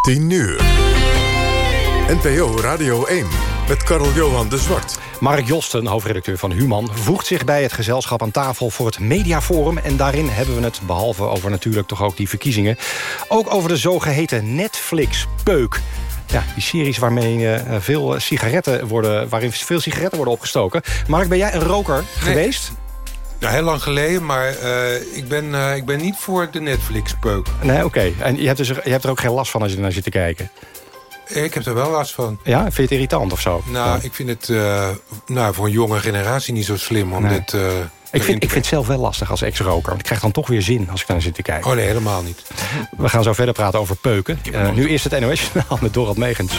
10 uur. NPO Radio 1 met Karel Johan de Zwart. Mark Josten, hoofdredacteur van Human, voegt zich bij het gezelschap aan tafel voor het Mediaforum. En daarin hebben we het, behalve over natuurlijk toch ook die verkiezingen... ook over de zogeheten Netflix-peuk. Ja, die series waarmee uh, veel sigaretten worden, waarin veel sigaretten worden opgestoken. Mark, ben jij een roker geweest? Ja, heel lang geleden, maar uh, ik, ben, uh, ik ben niet voor de Netflix-peuk. Nee, oké. Okay. En je hebt, dus, je hebt er ook geen last van als je er naar zit te kijken? Ik heb er wel last van. Ja? Vind je het irritant of zo? Nou, ja. ik vind het uh, nou, voor een jonge generatie niet zo slim om nee. dit... ik vind, ik vind het zelf wel lastig als ex-roker. Ik krijg dan toch weer zin als ik naar zit te kijken. Oh nee, helemaal niet. We gaan zo verder praten over peuken. nu eerst het NOS-journaal met Dorald Megens.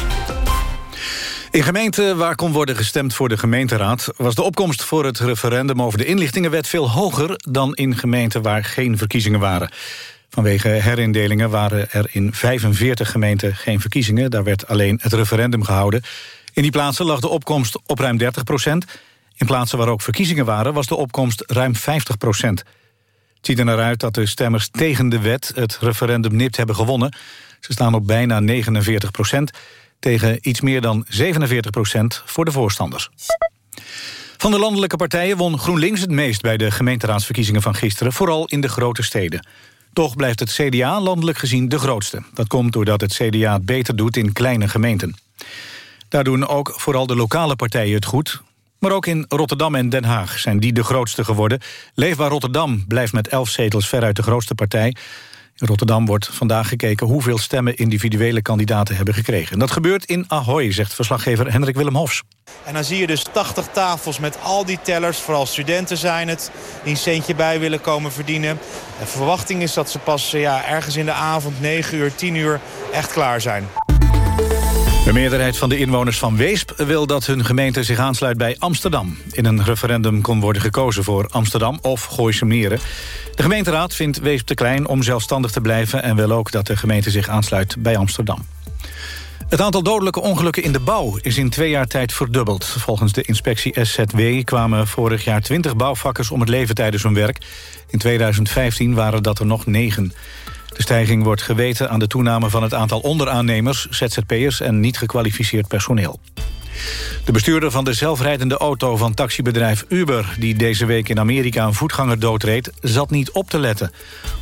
In gemeenten waar kon worden gestemd voor de gemeenteraad... was de opkomst voor het referendum over de inlichtingenwet veel hoger... dan in gemeenten waar geen verkiezingen waren. Vanwege herindelingen waren er in 45 gemeenten geen verkiezingen. Daar werd alleen het referendum gehouden. In die plaatsen lag de opkomst op ruim 30 procent. In plaatsen waar ook verkiezingen waren was de opkomst ruim 50 procent. Het ziet er naar uit dat de stemmers tegen de wet het referendum nipt hebben gewonnen. Ze staan op bijna 49 procent tegen iets meer dan 47 procent voor de voorstanders. Van de landelijke partijen won GroenLinks het meest... bij de gemeenteraadsverkiezingen van gisteren, vooral in de grote steden. Toch blijft het CDA landelijk gezien de grootste. Dat komt doordat het CDA het beter doet in kleine gemeenten. Daar doen ook vooral de lokale partijen het goed. Maar ook in Rotterdam en Den Haag zijn die de grootste geworden. Leefbaar Rotterdam blijft met elf zetels veruit de grootste partij. In Rotterdam wordt vandaag gekeken hoeveel stemmen individuele kandidaten hebben gekregen. En dat gebeurt in Ahoy, zegt verslaggever Hendrik Willem Hofs. En dan zie je dus 80 tafels met al die tellers, vooral studenten zijn het... die een centje bij willen komen verdienen. De verwachting is dat ze pas ja, ergens in de avond, 9 uur, 10 uur, echt klaar zijn. De meerderheid van de inwoners van Weesp wil dat hun gemeente zich aansluit bij Amsterdam. In een referendum kon worden gekozen voor Amsterdam of Gooise Meren. De gemeenteraad vindt Weesp te klein om zelfstandig te blijven... en wil ook dat de gemeente zich aansluit bij Amsterdam. Het aantal dodelijke ongelukken in de bouw is in twee jaar tijd verdubbeld. Volgens de inspectie SZW kwamen vorig jaar 20 bouwvakkers om het leven tijdens hun werk. In 2015 waren dat er nog negen. De stijging wordt geweten aan de toename van het aantal onderaannemers... ZZP'ers en niet gekwalificeerd personeel. De bestuurder van de zelfrijdende auto van taxibedrijf Uber... die deze week in Amerika een voetganger doodreed, zat niet op te letten.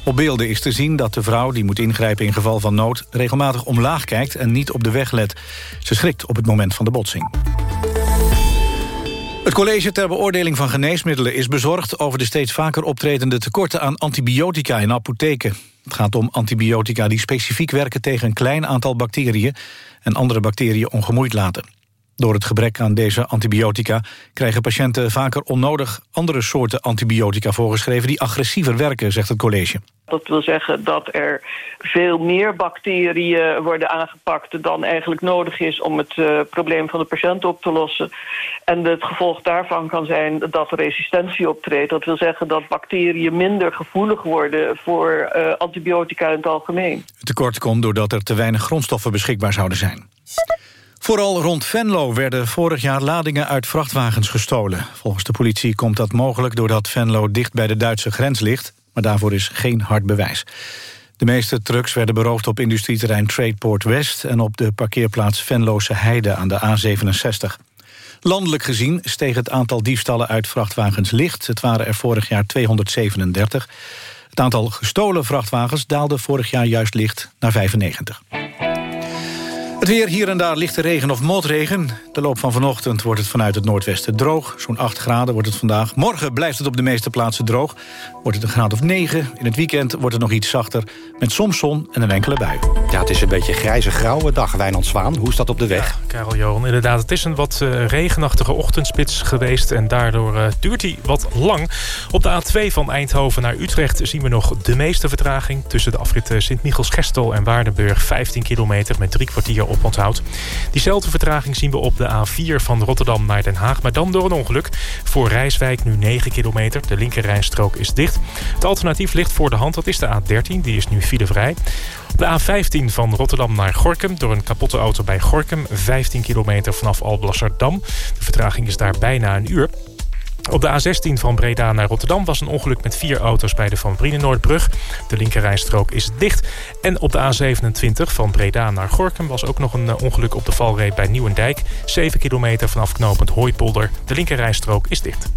Op beelden is te zien dat de vrouw, die moet ingrijpen in geval van nood... regelmatig omlaag kijkt en niet op de weg let. Ze schrikt op het moment van de botsing. Het college ter beoordeling van geneesmiddelen is bezorgd... over de steeds vaker optredende tekorten aan antibiotica in apotheken. Het gaat om antibiotica die specifiek werken tegen een klein aantal bacteriën... en andere bacteriën ongemoeid laten. Door het gebrek aan deze antibiotica krijgen patiënten vaker onnodig andere soorten antibiotica voorgeschreven die agressiever werken, zegt het college. Dat wil zeggen dat er veel meer bacteriën worden aangepakt dan eigenlijk nodig is om het uh, probleem van de patiënt op te lossen. En het gevolg daarvan kan zijn dat resistentie optreedt. Dat wil zeggen dat bacteriën minder gevoelig worden voor uh, antibiotica in het algemeen. Het tekort komt doordat er te weinig grondstoffen beschikbaar zouden zijn. Vooral rond Venlo werden vorig jaar ladingen uit vrachtwagens gestolen. Volgens de politie komt dat mogelijk doordat Venlo dicht bij de Duitse grens ligt... maar daarvoor is geen hard bewijs. De meeste trucks werden beroofd op industrieterrein Tradeport West... en op de parkeerplaats Venlose Heide aan de A67. Landelijk gezien steeg het aantal diefstallen uit vrachtwagens licht. Het waren er vorig jaar 237. Het aantal gestolen vrachtwagens daalde vorig jaar juist licht naar 95. Het weer, hier en daar lichte regen of motregen. De loop van vanochtend wordt het vanuit het noordwesten droog. Zo'n 8 graden wordt het vandaag. Morgen blijft het op de meeste plaatsen droog. Wordt het een graad of 9. In het weekend wordt het nog iets zachter. Met soms zon en een enkele bui. Ja, het is een beetje grijze grauwe dag, Wijnand Zwaan. Hoe is dat op de weg? Ja, Karel Johan, inderdaad. Het is een wat uh, regenachtige ochtendspits geweest. En daardoor uh, duurt hij wat lang. Op de A2 van Eindhoven naar Utrecht zien we nog de meeste vertraging. Tussen de afrit uh, Sint-Michels-Gestel en Waardenburg. 15 kilometer met drie kwartier Diezelfde vertraging zien we op de A4 van Rotterdam naar Den Haag. Maar dan door een ongeluk. Voor Rijswijk nu 9 kilometer. De linkerrijstrook is dicht. Het alternatief ligt voor de hand. Dat is de A13. Die is nu filevrij. De A15 van Rotterdam naar Gorkum. Door een kapotte auto bij Gorkum. 15 kilometer vanaf Alblasserdam. De vertraging is daar bijna een uur. Op de A16 van Breda naar Rotterdam was een ongeluk met vier auto's bij de Van Brienenoordbrug. De linkerrijstrook is dicht. En op de A27 van Breda naar Gorkum was ook nog een ongeluk op de valreep bij Nieuwendijk. 7 kilometer vanaf knooppunt Hooipolder. De linkerrijstrook is dicht.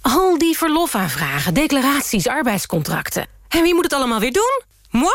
Al die verlofaanvragen, declaraties, arbeidscontracten. En wie moet het allemaal weer doen? Moi?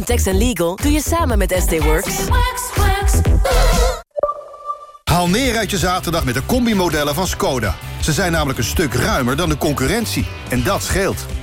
En tax legal doe je samen met SD Works. Haal neer uit je zaterdag met de combi-modellen van Skoda. Ze zijn namelijk een stuk ruimer dan de concurrentie. En dat scheelt.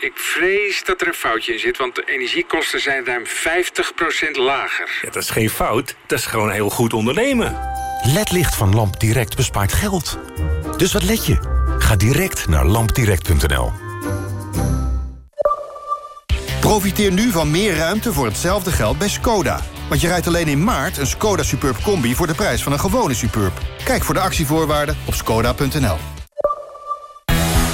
Ik vrees dat er een foutje in zit, want de energiekosten zijn ruim 50% lager. Ja, dat is geen fout, dat is gewoon heel goed ondernemen. LED-licht van Lamp Direct bespaart geld. Dus wat let je? Ga direct naar lampdirect.nl. Profiteer nu van meer ruimte voor hetzelfde geld bij Skoda. Want je rijdt alleen in maart een Skoda Superb Combi... voor de prijs van een gewone Superb. Kijk voor de actievoorwaarden op skoda.nl.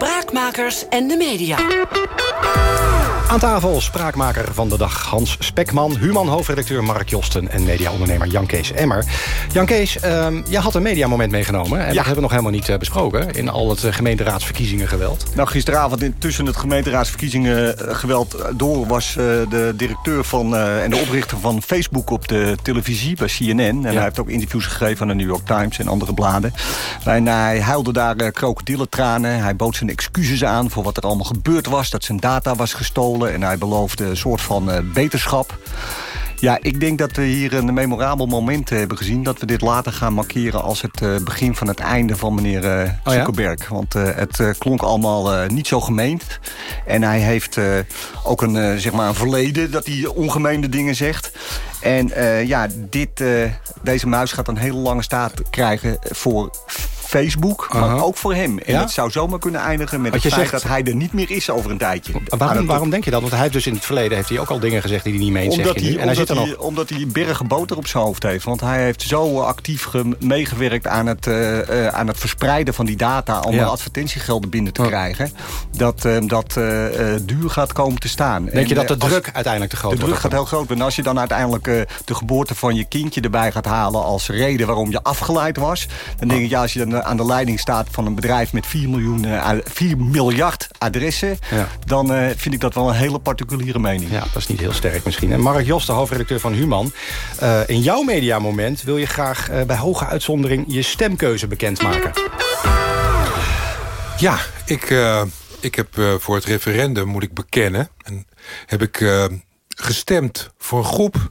Spraakmakers en de media. Aan tafel spraakmaker van de dag Hans Spekman... Human hoofdredacteur Mark Josten en mediaondernemer Jan Kees Emmer. Jan Kees, um, je had een mediamoment meegenomen... en ja. dat hebben we nog helemaal niet uh, besproken... in al het uh, gemeenteraadsverkiezingen geweld. Nou, gisteravond in, tussen het gemeenteraadsverkiezingen uh, geweld door... was de directeur van, en de oprichter van Facebook op de televisie bij CNN. En ja. hij heeft ook interviews gegeven aan de New York Times en andere bladen. En hij huilde daar krokodillentranen. Hij bood zijn excuses aan voor wat er allemaal gebeurd was. Dat zijn data was gestolen en hij beloofde een soort van uh, beterschap. Ja, ik denk dat we hier een memorabel moment hebben gezien... dat we dit later gaan markeren als het uh, begin van het einde van meneer uh, oh, Zuckerberg. Ja? Want uh, het klonk allemaal niet zo gemeend. En hij heeft ook een, zeg maar een verleden dat hij ongemeende dingen zegt. En ja, dit, deze muis gaat een hele lange staat krijgen voor Facebook, maar uh -huh. ook voor hem. En ja? het zou zomaar kunnen eindigen met Wat het feit zegt... dat hij er niet meer is over een tijdje. Waarom, waarom denk je dat? Want hij heeft dus in het verleden heeft hij ook al dingen gezegd die hij niet meent. Omdat, hij, en hij, zit er nog... omdat hij bergen boter op zijn hoofd heeft. Want hij heeft zo actief meegewerkt aan het, uh, uh, aan het verspreiden van die data... om ja. advertentiegelden binnen te krijgen. Dat dat duur gaat komen te staan. Denk en, je dat de druk uiteindelijk te groot wordt? De druk gaat heel groot worden. En als je dan uiteindelijk de geboorte van je kindje erbij gaat halen... als reden waarom je afgeleid was... dan denk ik, ja, als je dan aan de leiding staat van een bedrijf met 4, miljoen, uh, 4 miljard adressen... Ja. dan uh, vind ik dat wel een hele particuliere mening. Ja, dat is niet heel sterk misschien. En Mark Jos, de hoofdredacteur van Human. Uh, in jouw mediamoment wil je graag bij hoge uitzondering... je stemkeuze bekendmaken. Ja, ik, ik heb voor het referendum, moet ik bekennen... En heb ik gestemd voor een groep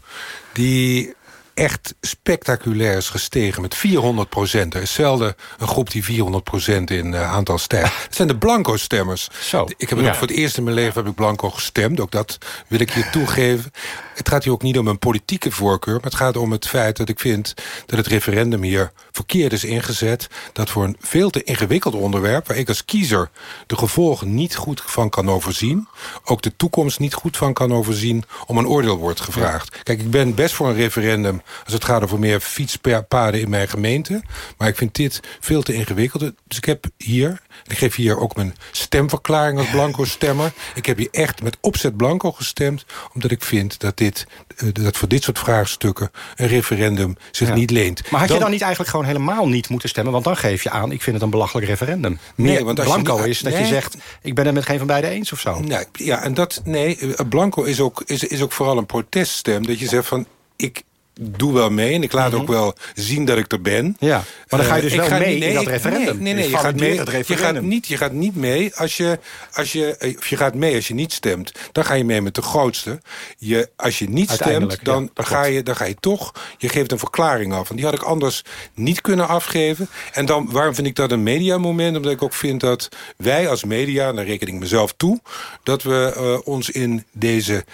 die echt spectaculair is gestegen met 400 procent. Er is zelden een groep die 400 procent in uh, aantal stemt. Het zijn de blanco-stemmers. Zo, ik heb ja. voor het eerst in mijn leven heb ik blanco gestemd. Ook dat wil ik je toegeven. Het gaat hier ook niet om een politieke voorkeur... maar het gaat om het feit dat ik vind dat het referendum hier verkeerd is ingezet. Dat voor een veel te ingewikkeld onderwerp... waar ik als kiezer de gevolgen niet goed van kan overzien... ook de toekomst niet goed van kan overzien... om een oordeel wordt gevraagd. Kijk, ik ben best voor een referendum als het gaat over meer fietspaden in mijn gemeente. Maar ik vind dit veel te ingewikkeld. Dus ik heb hier, ik geef hier ook mijn stemverklaring als blanco stemmer. Ik heb hier echt met opzet blanco gestemd, omdat ik vind dat dit eh, dat voor dit soort vraagstukken een referendum zich Ja. niet leent. Maar had je Dan- niet eigenlijk gewoon helemaal niet moeten stemmen? Want dan geef je aan, ik vind het een belachelijk referendum. Meer Nee, want je blanco is dat je zegt... ik ben het met geen van beiden eens of zo. Nee, ja, en dat, nee, eh, blanco is ook, is, is ook vooral een proteststem. Dat je zegt van, ik doe wel mee en ik laat ook wel zien dat ik er ben. Mhm. Ja, maar dan ga je dus Eh, ik wel ga mee niet- in dat referendum. Nee, nee, nee Je gaat mee, je, gaat niet, je gaat niet mee als je, als je, eh, of je gaat mee als je niet stemt. Dan ga je mee met de grootste. Je, als je niet stemt, ja, dan, ga je, dan ga je toch... Je geeft een verklaring af. En die had ik anders niet kunnen afgeven. En dan, waarom vind ik dat een mediamoment? Omdat ik ook vind dat wij als media, en daar reken ik mezelf toe... dat we eh, ons in deze,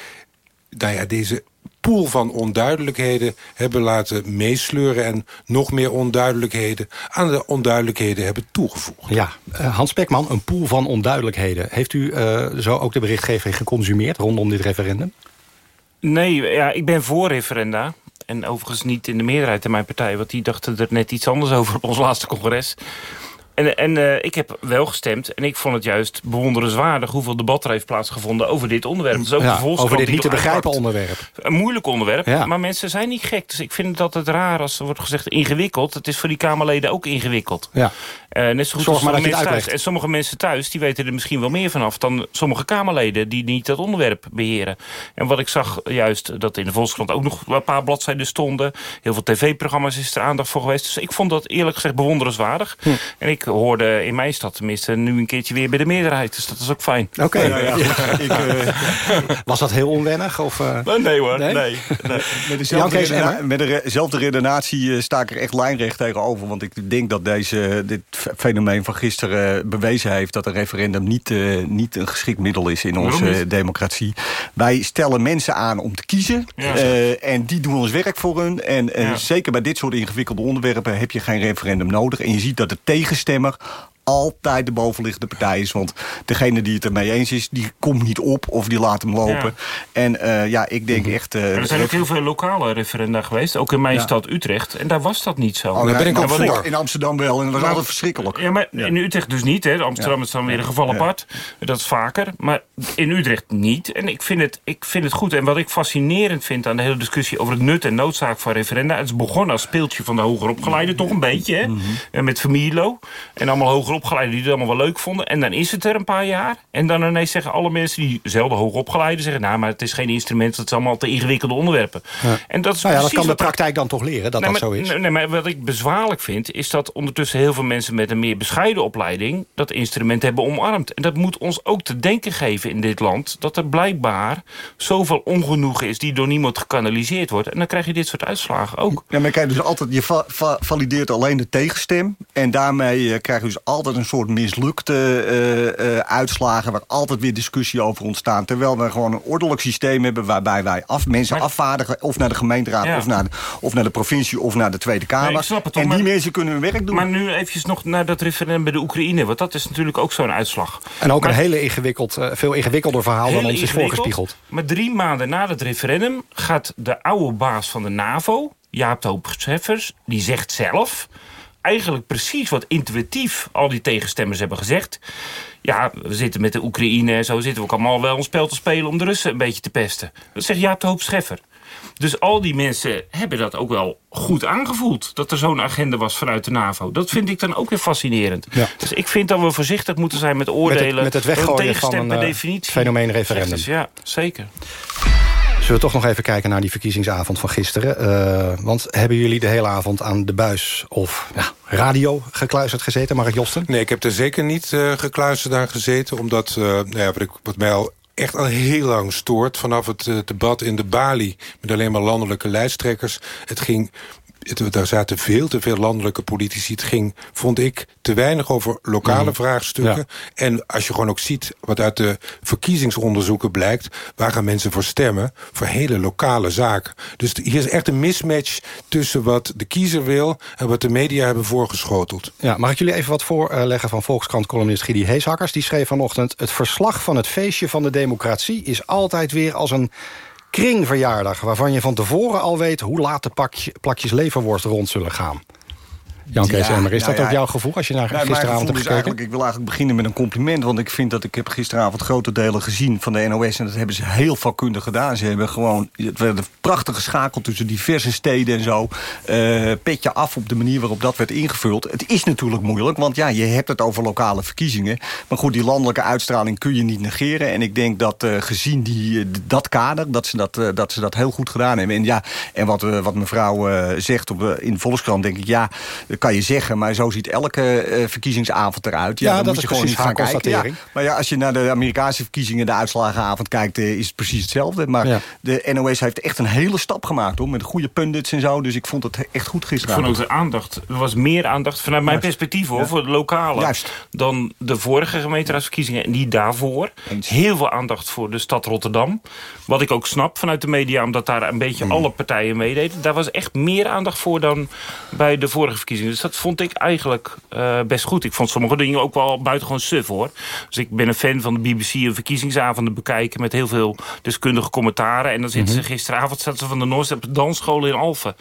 nou ja, deze pool van onduidelijkheden hebben laten meesleuren... en nog meer onduidelijkheden aan de onduidelijkheden hebben toegevoegd. Ja, eh, Hans Pekman, een pool van onduidelijkheden. Heeft u eh, zo ook de berichtgeving geconsumeerd rondom dit referendum? Nee, ja, ik ben voor referenda. En overigens niet in de meerderheid in mijn partij... want die dachten er net iets anders over op ons laatste congres. En, en eh, ik heb wel gestemd en ik vond het juist bewonderenswaardig... hoeveel debat er heeft plaatsgevonden over dit onderwerp. Dus ook Ja, de Volkskrant over dit niet te begrijpen onderwerp. Een moeilijk onderwerp, Ja. maar mensen zijn niet gek. Dus ik vind dat het raar als er wordt gezegd ingewikkeld. Het is voor die Kamerleden ook ingewikkeld. Ja. Eh, net zo goed Zorg als maar dat je sommige het mensen thuis. En sommige mensen thuis die weten er misschien wel meer vanaf... dan sommige Kamerleden die niet dat onderwerp beheren. En wat ik zag juist, dat in de Volkskrant ook nog een paar bladzijden stonden. Heel veel tv-programma's is er aandacht voor geweest. Dus ik vond dat eerlijk gezegd bewonderenswaardig. Hm. En ik hoorde in mijn stad tenminste nu een keertje weer bij de meerderheid. Dus dat is ook fijn. Oké. Ja, eh, Was dat heel onwennig? Of, eh? Nee hoor, Nee? nee. nee. Met dezelfde, redena- met dezelfde redenatie eh, sta ik er echt lijnrecht tegenover. Want ik denk dat deze, dit fenomeen van gisteren bewezen heeft... dat een referendum niet, eh, niet een geschikt middel is in onze democratie. Wij stellen mensen aan om te kiezen. Ja. eh, en die doen ons werk voor hun. En Ja. zeker bij dit soort ingewikkelde onderwerpen... heb je geen referendum nodig. En je ziet dat de Thema altijd de bovenliggende partij is. Want degene die het ermee eens is, die komt niet op of die laat hem lopen. En eh, ja, ik denk echt... eh, er zijn ook heel veel lokale referenda geweest. Ook in mijn Ja. stad Utrecht. En daar was dat niet zo. Oh, daar ben ik En ook voor. In Amsterdam wel. En dat is Maar- altijd verschrikkelijk. Ja, maar in Utrecht dus niet. Hè. Amsterdam Ja. is dan weer een geval Ja. apart. Dat is vaker. Maar in Utrecht niet. En ik vind, het, ik vind het goed. En wat ik fascinerend vind aan de hele discussie... over het nut en noodzaak van referenda... het is begonnen als speeltje van de hoger opgeleiden. Toch een beetje, hè? En met familielo. En allemaal hoger opgeleiden die het allemaal wel leuk vonden. En dan is het er een paar jaar. En dan ineens zeggen alle mensen die zelden hoger opgeleiden... zeggen, nou, maar het is geen instrument. Het is allemaal te ingewikkelde onderwerpen. Ja. En dat is nou ja, dat kan de praktijk dan toch leren, dat Nee, dat maar, zo is. Nee, maar wat ik bezwaarlijk vind... is dat ondertussen heel veel mensen met een meer bescheiden opleiding... dat instrument hebben omarmd. En dat moet ons ook te denken geven in dit land... dat er blijkbaar zoveel ongenoegen is... die door niemand gekanaliseerd wordt. En dan krijg je dit soort uitslagen ook. Ja, maar kijk, dus altijd, je va- va- valideert alleen de tegenstem. En daarmee eh, krijg je dus altijd een soort mislukte eh, eh, uitslagen... waar altijd weer discussie over ontstaan. Terwijl we gewoon een ordelijk systeem hebben... waarbij wij af, mensen afvaardigen of naar de gemeenteraad... Ja. Of, naar de, of naar de provincie of naar de Tweede Kamer. Nee, ik snap het, hoor, en die maar- mensen kunnen hun werk doen. Maar nu eventjes nog naar dat referendum bij de Oekraïne. Want dat is natuurlijk ook zo'n uitslag. En ook Maar- een hele ingewikkeld, eh, veel ingewikkelder verhaal dan ons is voorgespiegeld. Maar drie maanden na het referendum gaat de oude baas van de NAVO, Jaap de Hoop Scheffers, die zegt zelf eigenlijk precies wat intuïtief al die tegenstemmers hebben gezegd. Ja, we zitten met de Oekraïne en zo zitten we ook allemaal wel een spel te spelen om de Russen een beetje te pesten. Dat zegt Jaap de Hoop Scheffer. Dus al die mensen hebben dat ook wel goed aangevoeld. Dat er zo'n agenda was vanuit de NAVO. Dat vind ik dan ook weer fascinerend. Ja. Dus ik vind dat we voorzichtig moeten zijn met oordelen. met het Want weggooien tegenstem van een, eh, definitie. fenomeen referendum. Ja, zeker. Zullen we toch nog even kijken naar die verkiezingsavond van gisteren? Eh, want hebben jullie de hele avond aan de buis of ja, radio gekluisterd gezeten, Mark Josten? Nee, ik heb er zeker niet eh, gekluisterd aan gezeten. Omdat, eh, nou ja, wat, ik, wat mij al echt al heel lang stoort... vanaf het debat in de Bali met alleen maar landelijke lijsttrekkers... het ging... Het, daar zaten veel te veel landelijke politici. Het ging, vond ik, te weinig over lokale Mhm. vraagstukken. Ja. En als je gewoon ook ziet wat uit de verkiezingsonderzoeken blijkt... waar gaan mensen voor stemmen? Voor hele lokale zaken. Dus hier is echt een mismatch tussen wat de kiezer wil... en wat de media hebben voorgeschoteld. Ja, mag ik jullie even wat voorleggen van Volkskrant-columnist Gidi Heeshakkers? Die schreef vanochtend... het verslag van het feestje van de democratie is altijd weer als een kringverjaardag... waarvan je van tevoren al weet hoe laat de plakjes leverworst rond zullen gaan. Jan Kees Ja, Emmer, is nou dat ook jouw gevoel als je naar Nou, gisteravond hebt gekeken? ik wil eigenlijk beginnen met een compliment. Want ik vind dat ik heb gisteravond grote delen gezien van de NOS. En dat hebben ze heel vakkundig gedaan. Ze hebben gewoon... Het werd een prachtige schakel tussen diverse steden en zo. Eh, petje af op de manier waarop dat werd ingevuld. Het is natuurlijk moeilijk, want ja, je hebt het over lokale verkiezingen. Maar goed, die landelijke uitstraling kun je niet negeren. En ik denk dat eh, gezien die, eh, dat kader, dat ze dat, dat ze dat heel goed gedaan hebben. En ja, en wat, wat mevrouw zegt op, in de Volkskrant, denk ik, ja, dat kan je zeggen. Maar zo ziet elke eh, verkiezingsavond eruit. Ja, Ja, dan dat moet is je gewoon gaan kijken. Ja, constatering. maar ja, als je naar de Amerikaanse verkiezingen, de uitslagenavond kijkt, eh, is het precies hetzelfde. Maar Ja. de NOS heeft echt een hele stap gemaakt, hoor. Met goede pundits en zo. Dus ik vond het echt goed Ik gisteravond. vond ook de aandacht. Er was meer aandacht vanuit mijn Juist. perspectief hoor, Ja. voor de lokale. Juist. Dan de vorige gemeenteraadsverkiezingen en die daarvoor. Heel veel aandacht voor de stad Rotterdam. Wat ik ook snap vanuit de media, omdat daar een beetje Hmm. alle partijen meededen. Daar was echt meer aandacht voor dan bij de vorige verkiezingen. Dus dat vond ik eigenlijk eh, best goed. Ik vond sommige dingen ook wel buitengewoon suf hoor. Dus ik ben een fan van de BBC en verkiezingsavonden bekijken met heel veel deskundige commentaren. En dan zitten Mhm. ze gisteravond zaten ze van de de dansschool in Alphen.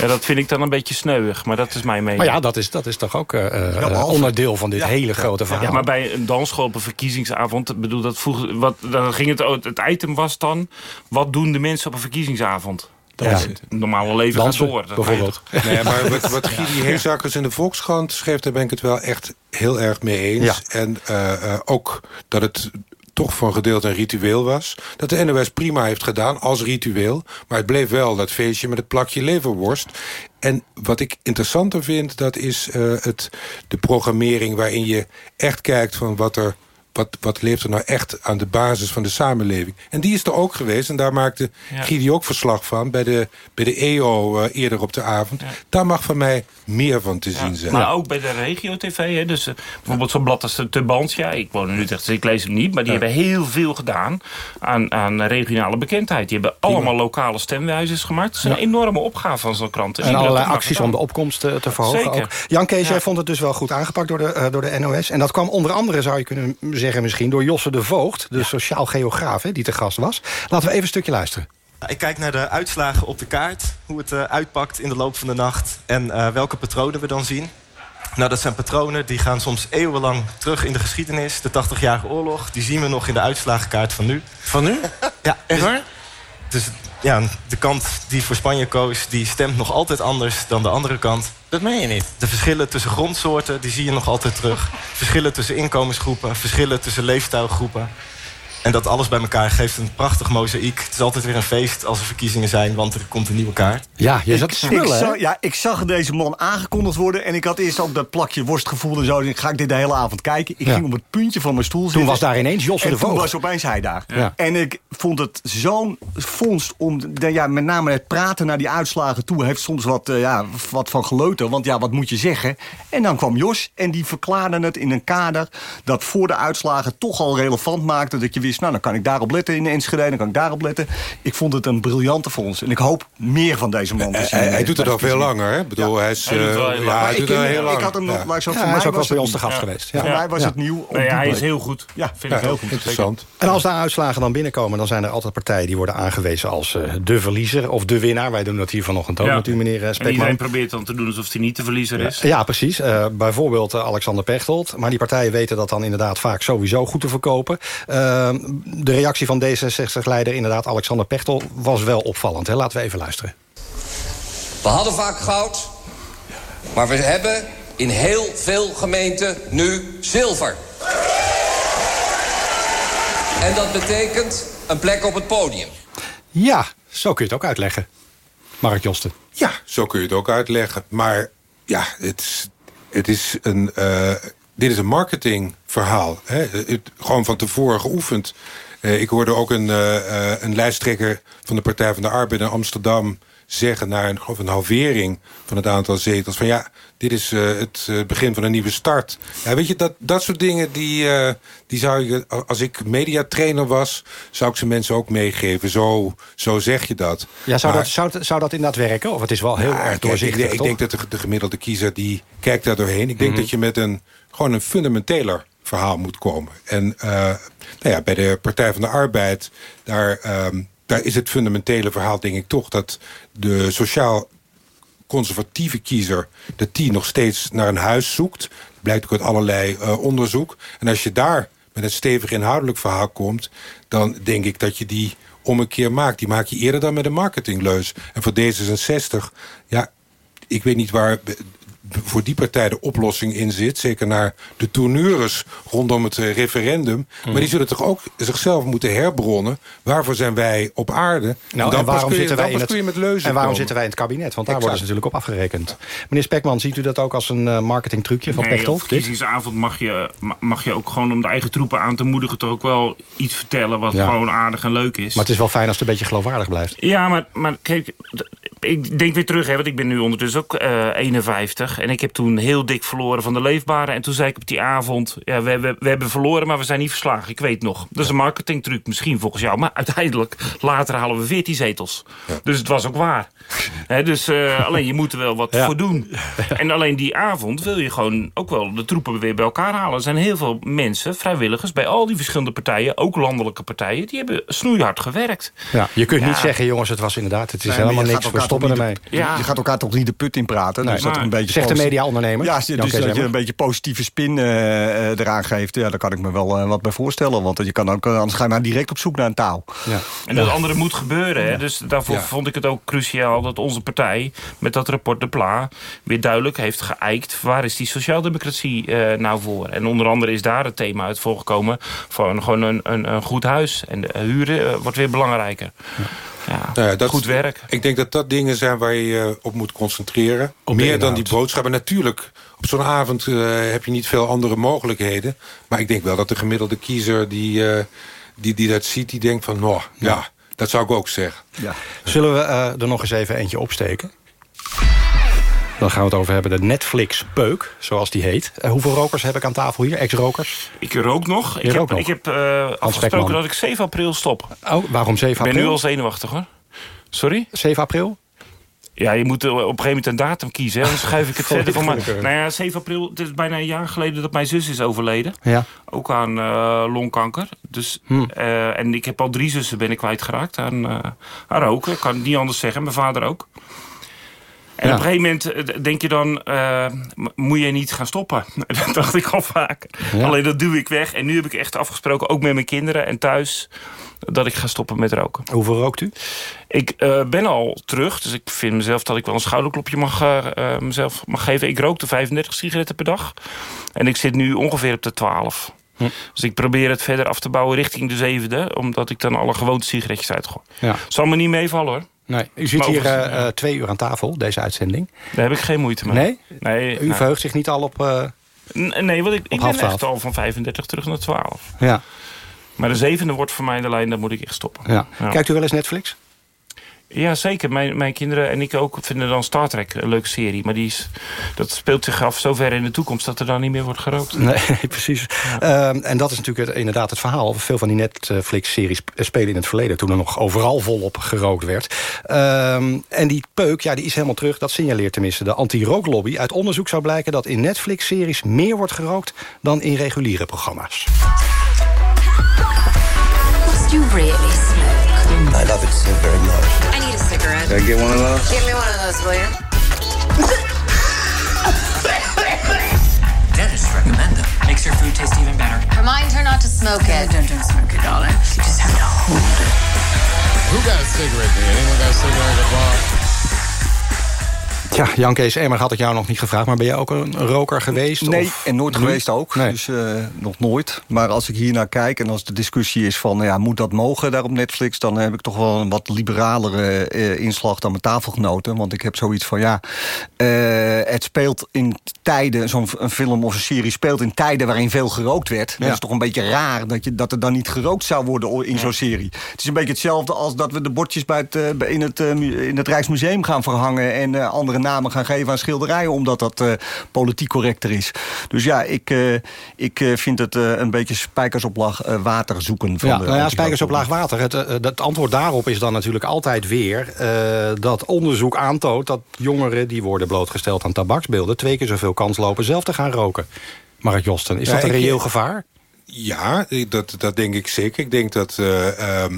Ja, dat vind ik dan een beetje sneuwig, maar dat is mijn mening. Maar ja, dat is, dat is toch ook eh, eh, onderdeel van dit hele grote verhaal. Ja, maar bij een dansschool op een verkiezingsavond... ik bedoel, dat vroeg, wat, dan ging het, ook- het item was dan... wat doen de mensen op een verkiezingsavond? Dat Ja. het normale leven Dansen, gaat door. Dat bijvoorbeeld. Nee, maar wat, wat Gidi Heerzakkers in de Volkskrant schreef... daar ben ik het wel echt heel erg mee eens. Ja. En eh, eh, ook dat het toch voor een gedeelte een ritueel was. Dat de NOS prima heeft gedaan als ritueel. Maar het bleef wel dat feestje met het plakje leverworst. En wat ik interessanter vind, dat is eh, het, de programmering... waarin je echt kijkt van wat er... Wat, wat leeft er nou echt aan de basis van de samenleving? En die is er ook geweest. En daar maakte Ja. Gidi ook verslag van... bij de, bij de EO eh, eerder op de avond. Daar mag van mij meer van te zien zijn. Maar ook bij de regio-tv. Hè, dus, eh, bijvoorbeeld zo'n blad als de Tubantia. Ik woon in Utrecht, dus ik lees hem niet. Maar die hebben heel veel gedaan aan, aan regionale bekendheid. Die hebben allemaal lokale stemwijzers gemaakt. Dat is een Ja. enorme opgave van zo'n krant. En allerlei acties om de opkomst eh, te verhogen. Zeker. Ook. Jan Kees, Ja. jij vond het dus wel goed aangepakt door de, door de NOS. En dat kwam onder andere, zou je kunnen zeggen misschien... door Josse de Voogd, de sociaal geograaf hè, die te gast was. Laten we even een stukje luisteren. Nou, Ik kijk naar de uitslagen op de kaart, hoe het eh, uitpakt in de loop van de nacht en eh, welke patronen we dan zien. Nou, dat zijn patronen die gaan soms eeuwenlang terug in de geschiedenis. De 80-jarige oorlog, die zien we nog in de uitslagenkaart van nu. Van nu? Ja, echt waar? Dus ja, de kant die voor Spanje koos, die stemt nog altijd anders dan de andere kant. Dat meen je niet. De verschillen tussen grondsoorten, die zie je nog altijd terug. Verschillen tussen inkomensgroepen, verschillen tussen leefstijlgroepen. En dat alles bij elkaar geeft een prachtig mozaïek. Het is altijd weer een feest als er verkiezingen zijn, want er komt een nieuwe kaart. Ja, je ik, ik zag, ja, ik zag deze man aangekondigd worden... en ik had eerst ook dat plakje worstgevoel en zo. Ik ga ik dit de hele avond kijken. Ik Ja. ging op het puntje van mijn stoel zitten. was daar ineens Josse en de Voogd. toen was opeens hij daar. Ja. En ik vond het zo'n vondst om... de- Ja, met name het praten naar die uitslagen toe... heeft soms wat, eh, ja, wat van geleuter. Want ja, wat moet je zeggen? En dan kwam Jos en die verklaarde het in een kader... dat voor de uitslagen toch al relevant maakte. Dat je wist, nou, dan kan ik daarop letten in Enschede. Dan kan ik daarop letten. Ik vond het een briljante fonds. En ik hoop meer van deze man te zien. Hij, hij doet het al veel langer, hè? Ik bedoel, hij is... Hij doet het wel eh, heel ja, lang. hij Maar doet ik- het al heel ik lang. had hem nog- Ja. maar zo Ja, voor hij is mij ook wel was bij ons te gast Ja. geweest. Voor Ja. mij was Ja. het nieuw. op Nee, die hij is heel goed. Ja, Vind ik heel goed. Interessant. En als de uitslagen dan binnenkomen... dan zijn er altijd partijen die worden aangewezen als eh, de verliezer of de winnaar. Wij doen dat hier vanochtend ook Ja. met u, meneer eh, En Spekman. iedereen probeert dan te doen alsof hij niet de verliezer is. Ja, precies. Eh, bijvoorbeeld Alexander Pechtold. Maar die partijen weten dat dan inderdaad vaak sowieso goed te verkopen. De reactie van D66-leider, inderdaad Alexander Pechtold... was wel opvallend. Hè? Laten we even luisteren. We hadden vaak goud, maar we hebben in heel veel gemeenten nu zilver. En dat betekent een plek op het podium. Ja, zo kun je het ook uitleggen. Mark Josten. Ja, zo kun je het ook uitleggen. Maar ja, het is, het is een, eh, dit is een marketingverhaal. Hè? Het, gewoon van tevoren geoefend. Eh, ik hoorde ook een, eh, eh, een lijsttrekker van de Partij van de Arbeid in Amsterdam zeggen... na een, een halvering van het aantal zetels... van ja, dit is eh, het eh, begin van een nieuwe start. Ja, weet je, dat, dat soort dingen, die, eh, die zou je... als ik mediatrainer was, zou ik ze mensen ook meegeven. Zo, zo zeg je dat. Ja, zou, Maar- dat, zou, zou dat inderdaad werken? Of het is wel heel ja, erg kijk, doorzichtig, Ik, denk dat de, de gemiddelde kiezer die kijkt daar doorheen. Ik denk Mhm. dat je met een gewoon een fundamenteler verhaal moet komen. En nou ja, bij de Partij van de Arbeid, daar, ehm, daar is het fundamentele verhaal, denk ik toch... dat de sociaal conservatieve kiezer... dat die nog steeds naar een huis zoekt. Blijkt ook uit allerlei uh, onderzoek. En als je daar met een stevig inhoudelijk verhaal komt... dan denk ik dat je die om een keer maakt. Die maak je eerder dan met een marketingleus. En voor D66, ja, ik weet niet waar voor die partij de oplossing in zit. Zeker naar de tournures rondom het eh, referendum. Maar die zullen toch ook zichzelf moeten herbronnen. Waarvoor zijn wij op aarde? Nou, en, en waarom, je, zitten wij, in het, met en waarom komen. zitten wij in het kabinet? Want daar worden ze natuurlijk op afgerekend. Meneer Spekman, ziet u dat ook als een uh, marketingtrucje van nee, Pechtold? op verkiezingsavond mag je, mag je ook gewoon om de eigen troepen aan te moedigen... toch ook wel iets vertellen wat Ja. gewoon aardig en leuk is. Maar het is wel fijn als het een beetje geloofwaardig blijft. Ja, maar, maar kijk, ik denk weer terug, hè, want ik ben nu ondertussen ook eh 51. En ik heb toen heel dik verloren van de leefbare. En toen zei ik op die avond, ja, we, hebben we hebben verloren, maar we zijn niet verslagen. Ik weet nog. Dat is een marketingtruc misschien volgens jou. Maar uiteindelijk, later halen we 14 zetels. Dus het was ook waar. Hè, dus eh, alleen je moet er wel wat Ja. voor doen. En alleen die avond wil je gewoon ook wel de troepen weer bij elkaar halen. Er zijn heel veel mensen, vrijwilligers, bij al die verschillende partijen, ook landelijke partijen, die hebben snoeihard gewerkt. Ja, je kunt niet zeggen, jongens, het was inderdaad... het is Nee, helemaal niks, we stoppen ermee. Je gaat elkaar toch niet de put in praten. Nee, dus dat een beetje de posi- media-ondernemer. Ja, dus dat je een beetje positieve spin eh, eh, eraan geeft. Ja, daar kan ik me wel eh, wat bij voorstellen. Want je kan ook, anders ga je maar direct op zoek naar een taal. Ja. En dat andere moet gebeuren. Hè? Dus daarvoor Ja. vond ik het ook cruciaal dat onze partij... met dat rapport De Pla weer duidelijk heeft geëikt... waar is die sociaaldemocratie eh nou voor? En onder andere is daar het thema uit voorgekomen... van gewoon een, een, een goed huis. En de huren wordt weer belangrijker. Ja, Nou ja, dat, goed werk. Ik denk dat dat dingen zijn waar je je op moet concentreren. Op Meer dan die boodschappen. Natuurlijk, op zo'n avond eh, heb je niet veel andere mogelijkheden. Maar ik denk wel dat de gemiddelde kiezer die, eh, die, die dat ziet... die denkt van, nou, ja, dat zou ik ook zeggen. Ja. Zullen we eh, er nog eens even eentje opsteken? Dan gaan we het over hebben de Netflix-peuk, zoals die heet. Eh, hoeveel rokers heb ik aan tafel hier? Ex-rokers? Ik rook nog. Ik heb, nog? ik heb eh, afgesproken dat ik 7 april stop. Oh, waarom 7 Ik ben april? nu al zenuwachtig hoor. Sorry? 7 april? Ja, je moet eh, op een gegeven moment een datum kiezen. hè, Anders schuif ik het verder van. Nou ja, 7 april, het is bijna een jaar geleden dat mijn zus is overleden. Ja. Ook aan longkanker. Dus, Hm. en ik heb al drie zussen ben ik kwijtgeraakt aan, aan roken. Ik kan het niet anders zeggen. Mijn vader ook. En Ja. op een gegeven moment eh, denk je dan, eh, moet je niet gaan stoppen? dat dacht ik al vaak. Ja. Alleen dat duw ik weg. En nu heb ik echt afgesproken, ook met mijn kinderen en thuis... dat ik ga stoppen met roken. Hoeveel rookt u? Ik eh, ben al terug, dus ik vind mezelf dat ik wel een schouderklopje mag, mezelf mag geven. Ik rookte 35 sigaretten per dag. En ik zit nu ongeveer op de 12. Hm. Dus ik probeer het verder af te bouwen richting de zevende. Omdat ik dan alle gewoonte sigaretjes uitgooi. Ja. Zal me niet meevallen hoor. Nee. U zit hier eh, eh, twee uur aan tafel, deze uitzending. Daar heb ik geen moeite mee. Nee? Nee, U nou, verheugt zich niet al op... eh, nee want ik, ik ben echt al van 35 terug naar 12. ja. Maar de zevende wordt voor mij de lijn, daar moet ik echt stoppen. Ja. Kijkt u wel eens Netflix? Ja, zeker. Mijn, mijn kinderen en ik ook vinden dan Star Trek een leuke serie. Maar die is, dat speelt zich af zo ver in de toekomst dat er dan niet meer wordt gerookt. Nee, precies. Ehm, en dat is natuurlijk het- inderdaad het verhaal. Veel van die Netflix-series spelen in het verleden... toen er nog overal volop gerookt werd. Ehm, en die peuk, ja, die is helemaal terug. Dat signaleert tenminste de anti-rooklobby. Uit onderzoek zou blijken dat in Netflix-series... meer wordt gerookt dan in reguliere programma's. Must you really smoke? I love it so very much. I need cigarette. Can I get one of those? Give me one of those, will you? Dentists recommend them. Makes your food taste even better. Remind her not to smoke it. Don't, don't smoke it, darling. You just have to hold it. Who got a cigarette there? Anyone got a cigarette at the bar? Ja, Jan Kees Emmer had ik jou nog niet gevraagd... maar ben jij ook een roker geweest? Nee, of en nooit geweest ook. Nee. Dus eh, nog nooit. Maar als ik hier naar kijk en als de discussie is van... ja, moet dat mogen daar op Netflix... dan heb ik toch wel een wat liberalere eh, inslag dan mijn tafelgenoten. Want ik heb zoiets van, ja... eh, het speelt in tijden... zo'n een film of een serie speelt in tijden waarin veel gerookt werd. Dat Ja. is toch een beetje raar dat, je, dat er dan niet gerookt zou worden in zo'n serie. Het is een beetje hetzelfde als dat we de bordjes bij het, in, het, in het Rijksmuseum gaan verhangen... en eh, andere namen gaan geven aan schilderijen... omdat dat eh, politiek correcter is. Dus ja, ik, eh, ik eh, vind het eh, een beetje spijkers op laag water zoeken. Van Ja, de nou ja, spijkers op laag water. Het, het antwoord daarop is dan natuurlijk altijd weer... eh, dat onderzoek aantoont dat jongeren die worden blootgesteld aan tabaksbeelden... twee keer zoveel kans lopen zelf te gaan roken. Mark Josten, is Ja, dat een ik- reëel gevaar? Ja, dat, dat denk ik zeker. Ik denk dat... eh, ehm,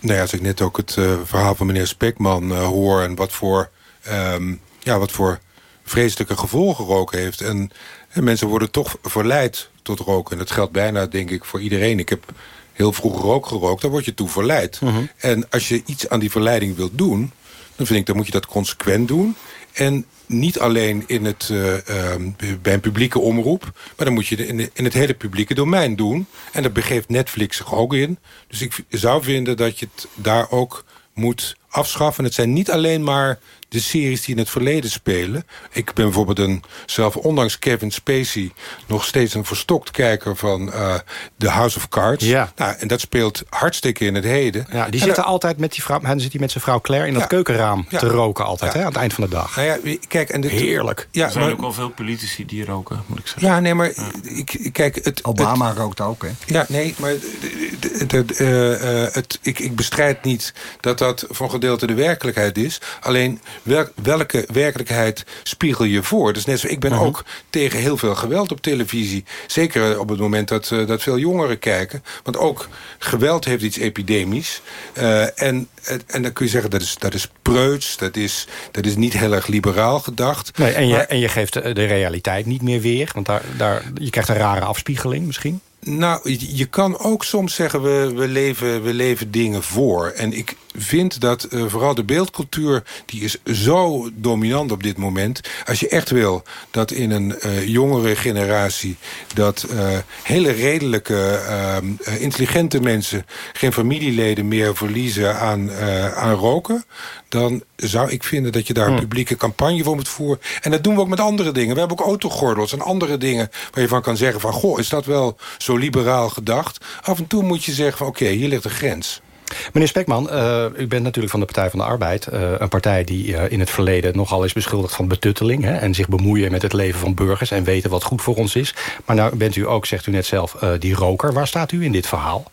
nou ja, als ik net ook het verhaal van meneer Spekman hoor... en wat voor, ehm, ja, wat voor vreselijke gevolgen roken heeft. En, en mensen worden toch verleid tot roken. En dat geldt bijna, denk ik, voor iedereen. Ik heb heel vroeg rook gerookt, daar word je toe verleid. En als je iets aan die verleiding wilt doen... dan vind ik, dan moet je dat consequent doen. En niet alleen in het, eh, ehm, bij een publieke omroep... maar dan moet je het in, in het hele publieke domein doen. En daar begeeft Netflix zich ook in. Dus ik zou vinden dat je het daar ook moet afschaffen. Het zijn niet alleen maar de series die in het verleden spelen. Ik ben bijvoorbeeld een, zelf ondanks Kevin Spacey... nog steeds een verstokt kijker van eh, The House of Cards. Ja. Nou, en dat speelt hartstikke in het heden. Ja, die En zit dan- er altijd met die vrouw, dan zit hij met zijn vrouw Claire in dat Ja. keukenraam Ja. te roken altijd, Ja. hè, aan het eind van de dag. Nou ja, kijk, en dit, Heerlijk. Ja, er zijn maar- ook wel veel politici die roken, moet ik zeggen. Ja, nee, maar ik, ik- kijk... Het, Obama het- rookt ook, hè? Ja, nee, maar d- d- eh, eh, het, ik, ik bestrijd niet dat dat voor een gedeelte de werkelijkheid is. Alleen, welke werkelijkheid spiegel je voor? Dus net zo, ik ben Mhm. ook tegen heel veel geweld op televisie. Zeker op het moment dat, eh, dat veel jongeren kijken. Want ook geweld heeft iets epidemisch. Eh, en, en, dan kun je zeggen, dat is, dat is preuts. Dat is, dat is niet heel erg liberaal gedacht. Nee, en, je, Maar- en je geeft de, de realiteit niet meer weer. Want daar, daar, je krijgt een rare afspiegeling misschien. Nou, je, je kan ook soms zeggen, we, we, leven, we leven dingen voor. En ik vind dat eh, vooral de beeldcultuur... die is zo dominant op dit moment. Als je echt wil dat in een eh, jongere generatie... dat eh, hele redelijke, intelligente mensen... geen familieleden meer verliezen aan, aan roken... dan zou ik vinden dat je daar een publieke campagne voor moet voeren. En dat doen we ook met andere dingen. We hebben ook autogordels en andere dingen... waar je van kan zeggen van... goh, is dat wel zo liberaal gedacht? Af en toe moet je zeggen van... oké, hier ligt een grens. Meneer Spekman, eh, u bent natuurlijk van de Partij van de Arbeid. eh, een partij die eh, in het verleden nogal is beschuldigd van betutteling... Hè, en zich bemoeien met het leven van burgers... en weten wat goed voor ons is. Maar nou bent u ook, zegt u net zelf, die roker. Waar staat u in dit verhaal?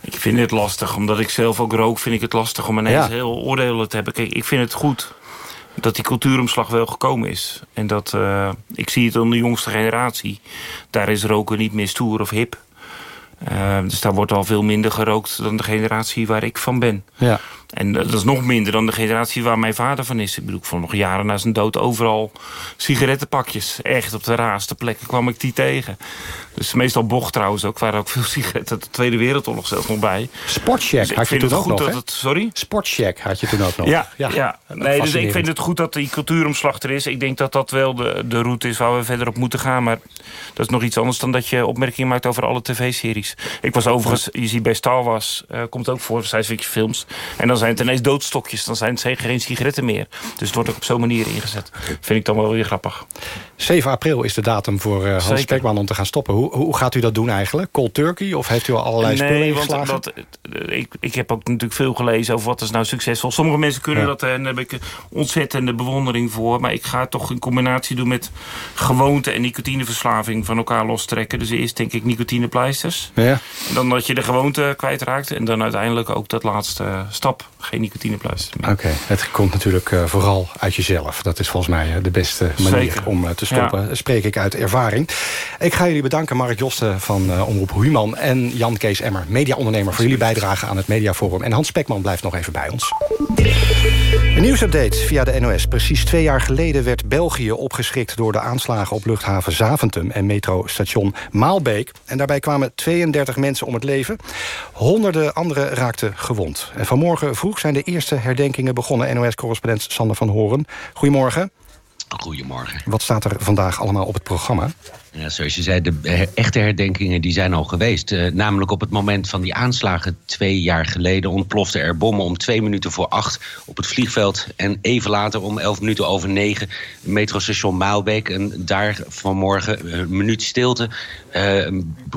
Ik vind het lastig, omdat ik zelf ook rook... vind ik het lastig om ineens Ja. heel oordelen te hebben. Kijk, ik vind het goed dat die cultuuromslag wel gekomen is. En dat, ik zie het aan de jongste generatie. Daar is roken niet meer stoer of hip. Eh, dus daar wordt al veel minder gerookt dan de generatie waar ik van ben. Ja. En dat is nog minder dan de generatie waar mijn vader van is. Ik bedoel, ik vond nog jaren na zijn dood overal sigarettenpakjes. Echt, op de raarste plekken kwam ik die tegen. Dus meestal bocht trouwens ook. waren ook veel sigaretten. De Tweede Wereldoorlog zelfs nog bij. Sportcheck Dus had je toen ook goed nog, dat hè? het... Sorry? Sportcheck had je toen ook nog. Ja, ja. Nee, dus ik vind het goed dat die cultuuromslag er is. Ik denk dat dat wel de, de route is waar we verder op moeten gaan. Maar dat is nog iets anders dan dat je opmerkingen maakt over alle tv-series. Ik was overigens, je ziet bij Star Wars, eh, komt ook voor science fiction films. En dan zijn het ineens doodstokjes. Dan zijn het geen- sigaretten meer. Dus het wordt ook op zo'n manier ingezet. Vind ik dan wel weer grappig. 7 april is de datum voor eh, Hans. Spekman om te gaan stoppen. Hoe, hoe gaat u dat doen eigenlijk? Cold turkey? Of heeft u al allerlei spullen Nee, want ingeslagen? dat, eh, ik, ik heb ook natuurlijk veel gelezen over wat is nou succesvol. Sommige mensen kunnen Ja. dat en daar heb ik ontzettende bewondering voor. Maar ik ga het toch in combinatie doen met gewoonte en nicotineverslaving van elkaar lostrekken. Dus eerst denk ik nicotinepleisters. Ja. Dan dat je de gewoonte kwijtraakt. En dan uiteindelijk ook dat laatste stap. Geen nicotinepleisters meer. Oké, het komt natuurlijk eh, vooral uit jezelf. Dat is volgens mij eh, de beste manier Zeker. om eh, te stoppen. Ja. Spreek ik uit ervaring. Ik ga jullie bedanken, Mark Josten van Omroep Human... en Jan Kees Emmer, mediaondernemer... voor jullie bijdrage aan het Mediaforum. En Hans Spekman blijft nog even bij ons. Een nieuwsupdate via de NOS. Precies twee jaar geleden werd België opgeschrikt... door de aanslagen op luchthaven Zaventem en metrostation Maalbeek. En daarbij kwamen 32 mensen om het leven. Honderden anderen raakten gewond. En vanmorgen vroeg zijn de eerste herdenkingen begonnen. NOS-correspondent Sander van Horen. Goedemorgen. Goedemorgen. Wat staat er vandaag allemaal op het programma? Ja, zoals je zei, de echte herdenkingen die zijn al geweest. Eh, namelijk op het moment van die aanslagen twee jaar geleden... ontploften er bommen om twee minuten voor acht op het vliegveld. En even later om elf minuten over negen... metrostation Maalbeek. En daar vanmorgen eh, een minuut stilte. eh,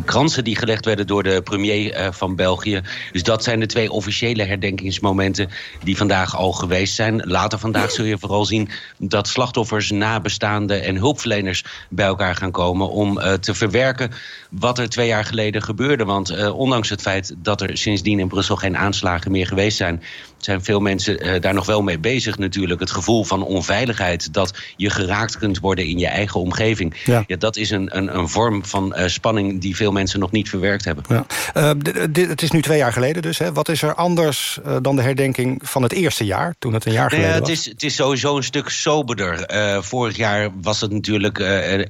kransen die gelegd werden door de premier van België. Dus dat zijn de twee officiële herdenkingsmomenten... die vandaag al geweest zijn. Later vandaag zul je vooral zien dat slachtoffers, nabestaanden... en hulpverleners bij elkaar gaan komen om eh, te verwerken wat er twee jaar geleden gebeurde. Want eh, ondanks het feit dat er sindsdien in Brussel geen aanslagen meer geweest zijn... zijn veel mensen eh, daar nog wel mee bezig natuurlijk. Het gevoel van onveiligheid, dat je geraakt kunt worden in je eigen omgeving. Ja. dat is een, een, een vorm van eh, spanning die veel mensen nog niet verwerkt hebben. Ja. Dit, het is nu twee jaar geleden dus. Hè. Wat is er anders dan de herdenking van het eerste jaar, toen het een jaar geleden ja, het was? Is, het is sowieso een stuk soberder. Vorig jaar was het natuurlijk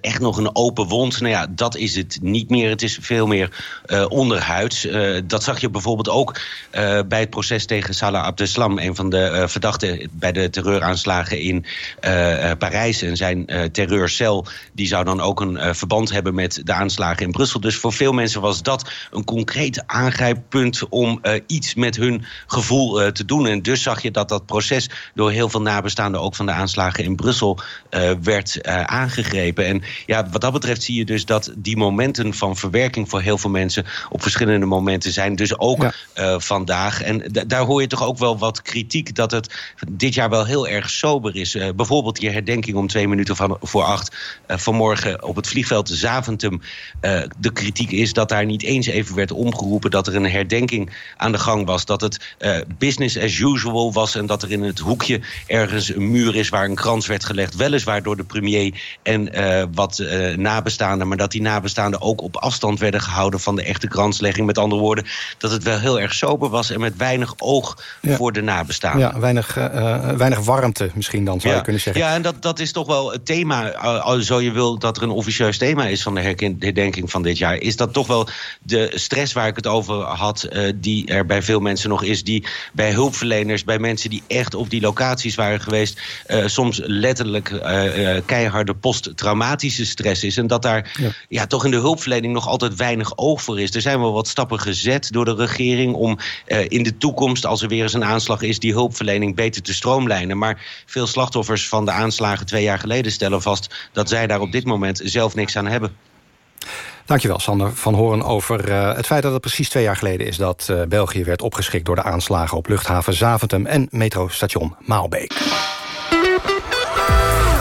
echt nog een open wond. Nou ja, dat is het niet meer. Het is veel meer onderhuids. dat zag je bijvoorbeeld ook bij het proces tegen Salah Abdeslam... een van de verdachten bij de terreuraanslagen in Parijs... en zijn terreurcel, die zou dan ook een verband hebben... met de aanslagen in Brussel. Dus voor veel mensen was dat een concreet aangrijppunt... om iets met hun gevoel te doen. En dus zag je dat dat proces door heel veel nabestaanden... ook van de aanslagen in Brussel werd aangegrepen. En ja, wat dat betreft zie je dus dat die momenten van verwerking... voor heel veel mensen op verschillende momenten zijn. Dus ook ja. vandaag. En daar hoor je toch ook wel wat kritiek... dat het dit jaar wel heel erg sober is. bijvoorbeeld die herdenking om twee minuten van, voor acht... vanmorgen op het vliegveld Zaventem. de kritiek is dat daar niet eens even werd omgeroepen... dat er een herdenking aan de gang was. Dat het business as usual was... en dat er in het hoekje ergens een muur is waar een krans werd gelegd. Weliswaar door de premier en wat nabestaanden... maar dat die nabestaanden ook op afstand werden gehouden... van de echte kranslegging. Met andere woorden, dat het wel heel erg sober was... en met weinig oog Ja. voor de nabestaanden. Ja, weinig, uh, weinig warmte misschien dan, zou ja. je kunnen zeggen. Ja, en dat, dat is toch wel het thema, uh, zo je wil dat er een officieus thema is van de herdenking van dit jaar, is dat toch wel de stress waar ik het over had, uh, die er bij veel mensen nog is, die bij hulpverleners, bij mensen die echt op die locaties waren geweest, soms letterlijk keiharde posttraumatische stress is. En dat daar ja. ja. toch in de hulpverlening nog altijd weinig oog voor is. Er zijn wel wat stappen gezet door de regering om in de toekomst, als er weer eens een aanslag is, die hulpverlening beter te stroomlijnen. Maar veel slachtoffers van de aanslagen twee jaar geleden stellen vast dat zij daar op dit moment zelf niks aan hebben. Dankjewel, Sander van Horen, over uh, het feit dat het precies twee jaar geleden is... dat uh, België werd opgeschrikt door de aanslagen op luchthaven Zaventem... en metrostation Maalbeek.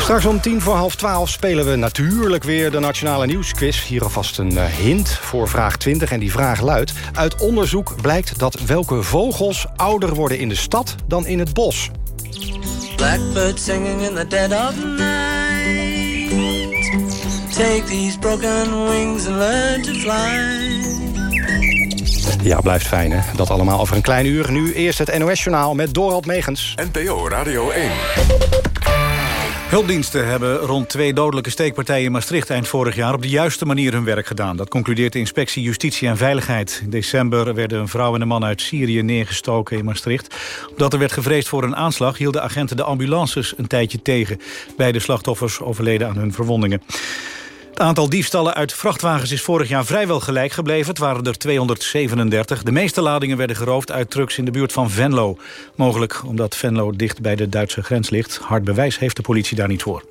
Straks om tien voor half twaalf spelen we natuurlijk weer de Nationale Nieuwsquiz. Hier alvast een uh, hint voor vraag 20 en die vraag luidt... uit onderzoek blijkt dat welke vogels ouder worden in de stad dan in het bos. Blackbird singing in the dead of night. Take these broken wings and learn to fly. Ja, blijft fijn, hè? Dat allemaal over een klein uur. Nu eerst het NOS-journaal met Dorald Megens. NPO Radio 1. Hulpdiensten hebben rond twee dodelijke steekpartijen in Maastricht eind vorig jaar op de juiste manier hun werk gedaan. Dat concludeert de inspectie Justitie en Veiligheid. In december werden een vrouw en een man uit Syrië neergestoken in Maastricht. Omdat er werd gevreesd voor een aanslag hielden agenten de ambulances een tijdje tegen. Beide slachtoffers overleden aan hun verwondingen. Het aantal diefstallen uit vrachtwagens is vorig jaar vrijwel gelijk gebleven. Het waren er 237. De meeste ladingen werden geroofd uit trucks in de buurt van Venlo. Mogelijk omdat Venlo dicht bij de Duitse grens ligt. Hard bewijs heeft de politie daar niet voor.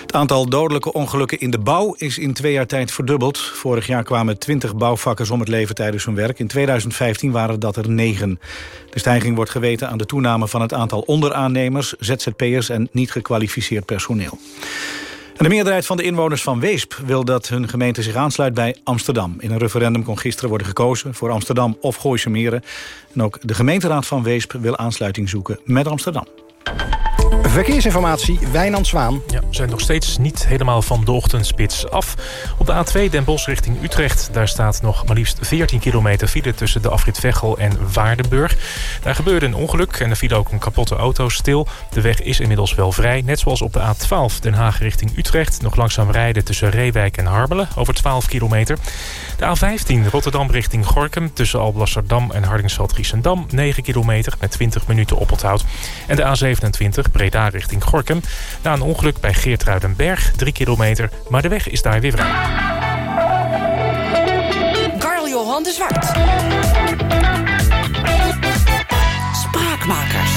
Het aantal dodelijke ongelukken in de bouw is in twee jaar tijd verdubbeld. Vorig jaar kwamen 20 bouwvakkers om het leven tijdens hun werk. In 2015 waren dat er 9. De stijging wordt geweten aan de toename van het aantal onderaannemers... ZZP'ers en niet gekwalificeerd personeel. De meerderheid van de inwoners van Weesp wil dat hun gemeente zich aansluit bij Amsterdam. In een referendum kon gisteren worden gekozen voor Amsterdam of Gooise Meren. En ook de gemeenteraad van Weesp wil aansluiting zoeken met Amsterdam. Verkeersinformatie, Wijnand Zwaan. Ja, we zijn nog steeds niet helemaal van de ochtendspits af. Op de A2 Den Bosch richting Utrecht... daar staat nog maar liefst 14 kilometer file... tussen de afrit Veghel en Waardenburg. Daar gebeurde een ongeluk en er viel ook een kapotte auto stil. De weg is inmiddels wel vrij. Net zoals op de A12 Den Haag richting Utrecht... nog langzaam rijden tussen Reewijk en Harbelen... over 12 kilometer. De A15 Rotterdam richting Gorkum... tussen Alblasserdam en Hardingsveld-Giessendam... 9 kilometer met 20 minuten oponthoud. En de A27 Breda richting Gorkum. Na een ongeluk bij Geertruidenberg, 3 kilometer, maar de weg is daar weer vrij. Karl Johan de Zwart. Spraakmakers.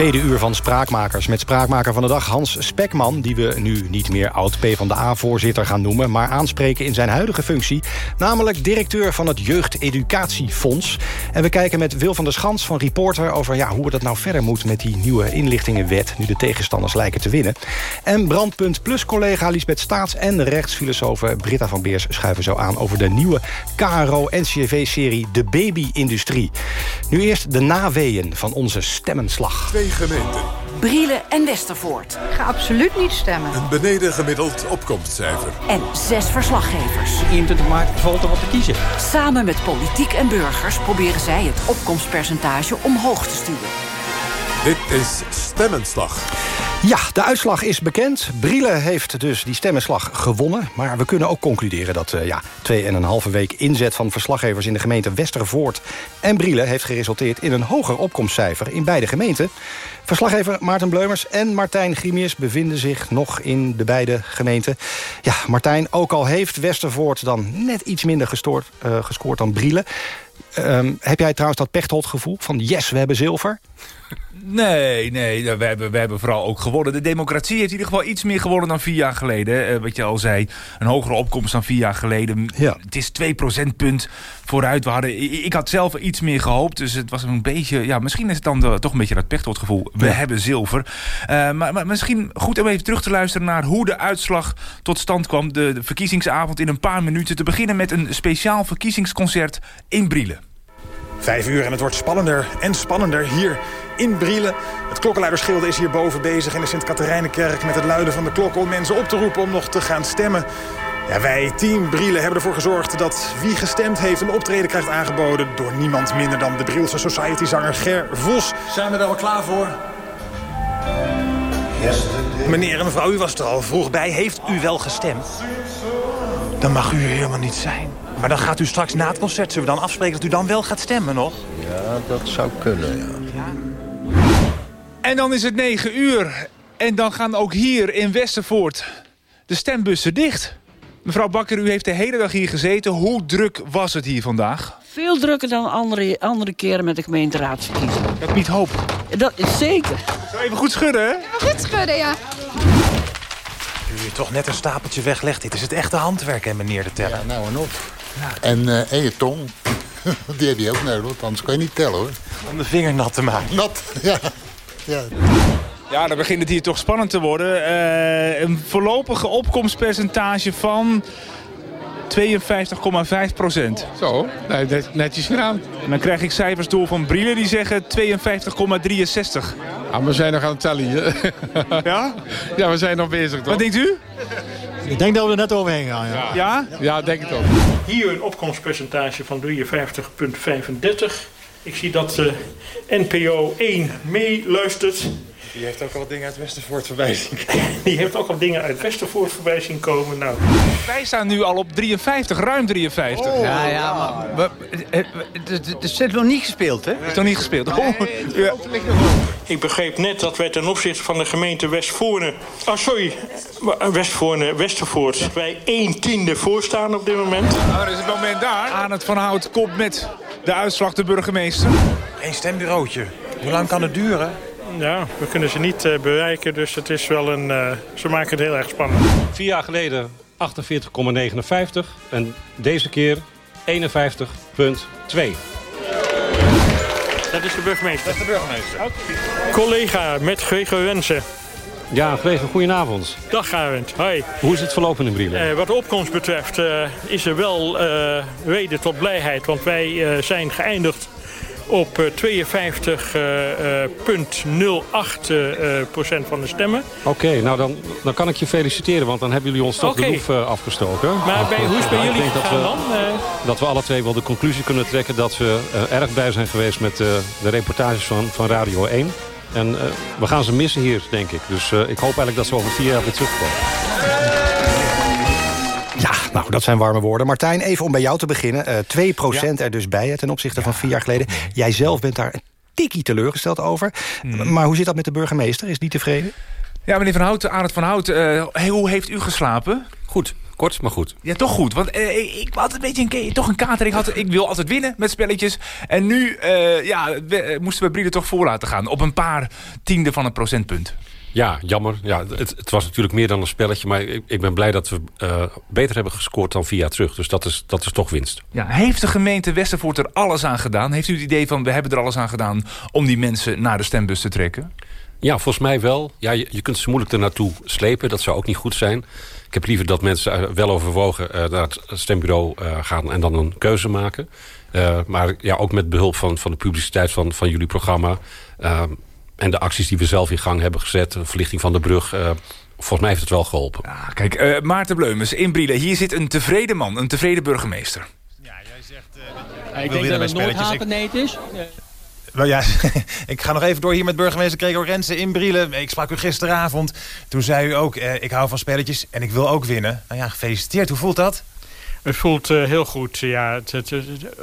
Tweede uur van Spraakmakers met Spraakmaker van de dag Hans Spekman... die we nu niet meer oud-PVDA-voorzitter gaan noemen... maar aanspreken in zijn huidige functie... namelijk directeur van het Jeugdeducatiefonds. En we kijken met Wil van der Schans van Reporter... over ja, hoe het nou verder moet met die nieuwe inlichtingenwet... nu de tegenstanders lijken te winnen. En Brandpunt Plus-collega Lisbeth Staats... en rechtsfilosoof Britta van Beers schuiven zo aan... over de nieuwe KRO-NCV-serie De Baby-industrie. Nu eerst de naweeën van onze stemmenslag. Gemeenten. Brielen en Westervoort. Ga absoluut niet stemmen. Een beneden gemiddeld opkomstcijfer. En zes verslaggevers. 21 maart valt er wat te kiezen. Samen met politiek en burgers proberen zij het opkomstpercentage omhoog te sturen. Dit is Stemmenslag. Ja, de uitslag is bekend. Brielle heeft dus die stemmenslag gewonnen. Maar we kunnen ook concluderen dat uh, ja, twee en een halve week inzet... van verslaggevers in de gemeente Westervoort en Brielle... heeft geresulteerd in een hoger opkomstcijfer in beide gemeenten. Verslaggever Maarten Bleumers en Martijn Grimius bevinden zich nog in de beide gemeenten. Ja, Martijn, ook al heeft Westervoort dan net iets minder gestoord, uh, gescoord dan Brielle... Um, heb jij trouwens dat Pechtold gevoel van yes, we hebben zilver? Nee, nee, we hebben, we hebben vooral ook gewonnen. De democratie heeft in ieder geval iets meer gewonnen dan vier jaar geleden. Eh, wat je al zei, een hogere opkomst dan vier jaar geleden. Ja. Het is 2 procentpunt vooruit. We hadden, ik had zelf iets meer gehoopt, dus het was een beetje... Ja, misschien is het dan de, toch een beetje dat gevoel. We Ja. hebben zilver. Uh, maar, maar misschien goed om even terug te luisteren naar hoe de uitslag tot stand kwam. De, de verkiezingsavond in een paar minuten. Te beginnen met een speciaal verkiezingsconcert in Brielen. Vijf uur en het wordt spannender en spannender hier in Brielen. Het klokkenluidersgilde is hierboven bezig in de Sint-Katharijnenkerk... met het luiden van de klokken om mensen op te roepen om nog te gaan stemmen. Ja, wij, Team Brielen, hebben ervoor gezorgd dat wie gestemd heeft... een optreden krijgt aangeboden door niemand minder dan de Brielse Society-zanger Ger Vos. Zijn we er al klaar voor? Meneer en mevrouw, u was er al vroeg bij. Heeft u wel gestemd? Dan mag u helemaal niet zijn. Maar dan gaat u straks na het concert, zullen we dan afspreken dat u dan wel gaat stemmen nog? Ja, dat zou kunnen, ja. En dan is het 9 uur. En dan gaan ook hier in Westervoort de stembussen dicht. Mevrouw Bakker, u heeft de hele dag hier gezeten. Hoe druk was het hier vandaag? Veel drukker dan andere, andere keren met de gemeenteraadsverkiezingen. Dat biedt hoop. Dat is zeker. Zo even goed schudden, hè? Goed schudden, ja. U hier toch net een stapeltje weglegt. Dit is het echte handwerk, hè, meneer de teller. Ja, nou en op. En, eh, en je tong, die heb je ook nodig, want anders kan je niet tellen, hoor. Om de vinger nat te maken. Nat, ja. Ja. Ja, dan begint het hier toch spannend te worden. Eh, een voorlopige opkomstpercentage van 52,5 procent. Zo, nee, net- netjes gedaan. En dan krijg ik cijfers door van Brielen die zeggen 52,63. Ah, we zijn nog aan het tellen hier. Ja? Ja, we zijn nog bezig, toch? Wat denkt u? Ik denk dat we er net overheen gaan, ja. Ja? Ja, denk het ook. Hier een opkomstpercentage van 53,35. Ik zie dat de NPO 1 meeluistert. Die heeft ook al wat dingen uit Westervoort voorbij zien Die heeft ook al dingen uit Westervoort voorbij zien komen. Nou, Wij staan nu al op 53, ruim 53. Ja, ja, maar we- eh, het het- het is nog niet gespeeld, hè? is nog niet gespeeld. Oh, ja. ik begreep net dat wij ten opzichte van de gemeente Westvoorne... Ah, sorry, Westvoorne, Westervoort... wij 1 tiende voorstaan op dit moment. Nou, dat is het moment daar. Aan het Van Hout komt met de uitslag de burgemeester. Een stembureautje. Hoe lang kan het duren? Ja, we kunnen ze niet eh, bereiken, dus het is wel een... eh, ze maken het heel erg spannend. Vier jaar geleden 48,59 en deze keer 51,2. Dat is de burgemeester. Dat is de burgemeester. Collega met Gregor Wensen. Ja, Gregor, goedenavond. Dag Arend, hoi. Hoe is het verlopen in Brielen? Eh, wat de opkomst betreft eh, is er wel eh, reden tot blijheid. Want wij zijn geëindigd op eh, 52,08 eh, procent van de stemmen. Oké, nou dan, dan kan ik je feliciteren, want dan hebben jullie ons toch de loef afgestoken. Maar bij, hoe is het bij nou, jullie dat we, dan? Dat we alle twee wel de conclusie kunnen trekken dat we erg blij zijn geweest met de reportages van, van Radio 1. En eh, we gaan ze missen hier, denk ik. Dus eh, ik hoop eigenlijk dat ze over vier jaar weer terugkomen. Ja, nou, dat zijn warme woorden. Martijn, even om bij jou te beginnen. Eh 2% er dus bij ten opzichte van vier jaar geleden. Jij zelf bent daar een tikkie teleurgesteld over. Maar hoe zit dat met de burgemeester? Is die tevreden? Ja, meneer Van Hout, Arend Van Hout, eh, hoe heeft u geslapen? Goed, kort, maar goed. Ja, toch goed. Want eh, ik, had een beetje een, toch een kater. Ik, had, ik wil altijd winnen met spelletjes. En nu eh, ja, we, eh, moesten we Brielen toch voor laten gaan. Op een paar tiende van een procentpunt. Ja, jammer. Ja, het, het was natuurlijk meer dan een spelletje. Maar ik, ik ben blij dat we beter hebben gescoord dan jaar terug. Dus dat is, dat is toch winst. Ja, heeft de gemeente Westervoort er alles aan gedaan? Heeft u het idee van we hebben er alles aan gedaan om die mensen naar de stembus te trekken? Ja, volgens mij wel. Ja, je, je kunt ze moeilijk er naartoe slepen. Dat zou ook niet goed zijn. Ik heb liever dat mensen wel overwogen eh, naar het stembureau eh, gaan... en dan een keuze maken. Eh, maar ja, ook met behulp van, van de publiciteit van, van jullie programma... en de acties die we zelf in gang hebben gezet... de verlichting van de brug... eh, volgens mij heeft het wel geholpen. Kijk, eh, Maarten Bleumens in Brielen. Hier zit een tevreden man, een tevreden burgemeester. ik wil denk winnen dat bij het nooit spelletjes. haat en neet is. Nou ja, ik ga nog even door hier met burgemeester Gregor Rensen in Brielen. Ik sprak u gisteravond. Toen zei u ook, eh, ik hou van spelletjes en ik wil ook winnen. Nou ja, gefeliciteerd. Hoe voelt dat? Het voelt eh, heel goed. Ja, het, het-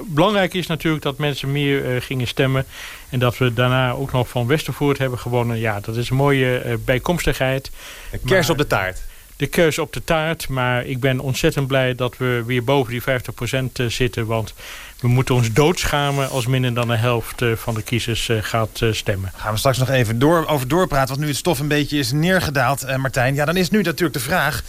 belangrijk is natuurlijk dat mensen meer eh, gingen stemmen. En dat we daarna ook nog van Westervoort hebben gewonnen. Ja, dat is een mooie eh, bijkomstigheid. De kers op de taart. De kers op de taart. Maar ik ben ontzettend blij dat we weer boven die 50% zitten. Want we moeten ons doodschamen als minder dan de helft eh, van de kiezers eh, gaat eh, stemmen. Gaan we straks nog even door, over doorpraten. Want nu het stof een beetje is neergedaald, Martijn. Ja, dan is nu natuurlijk de vraag...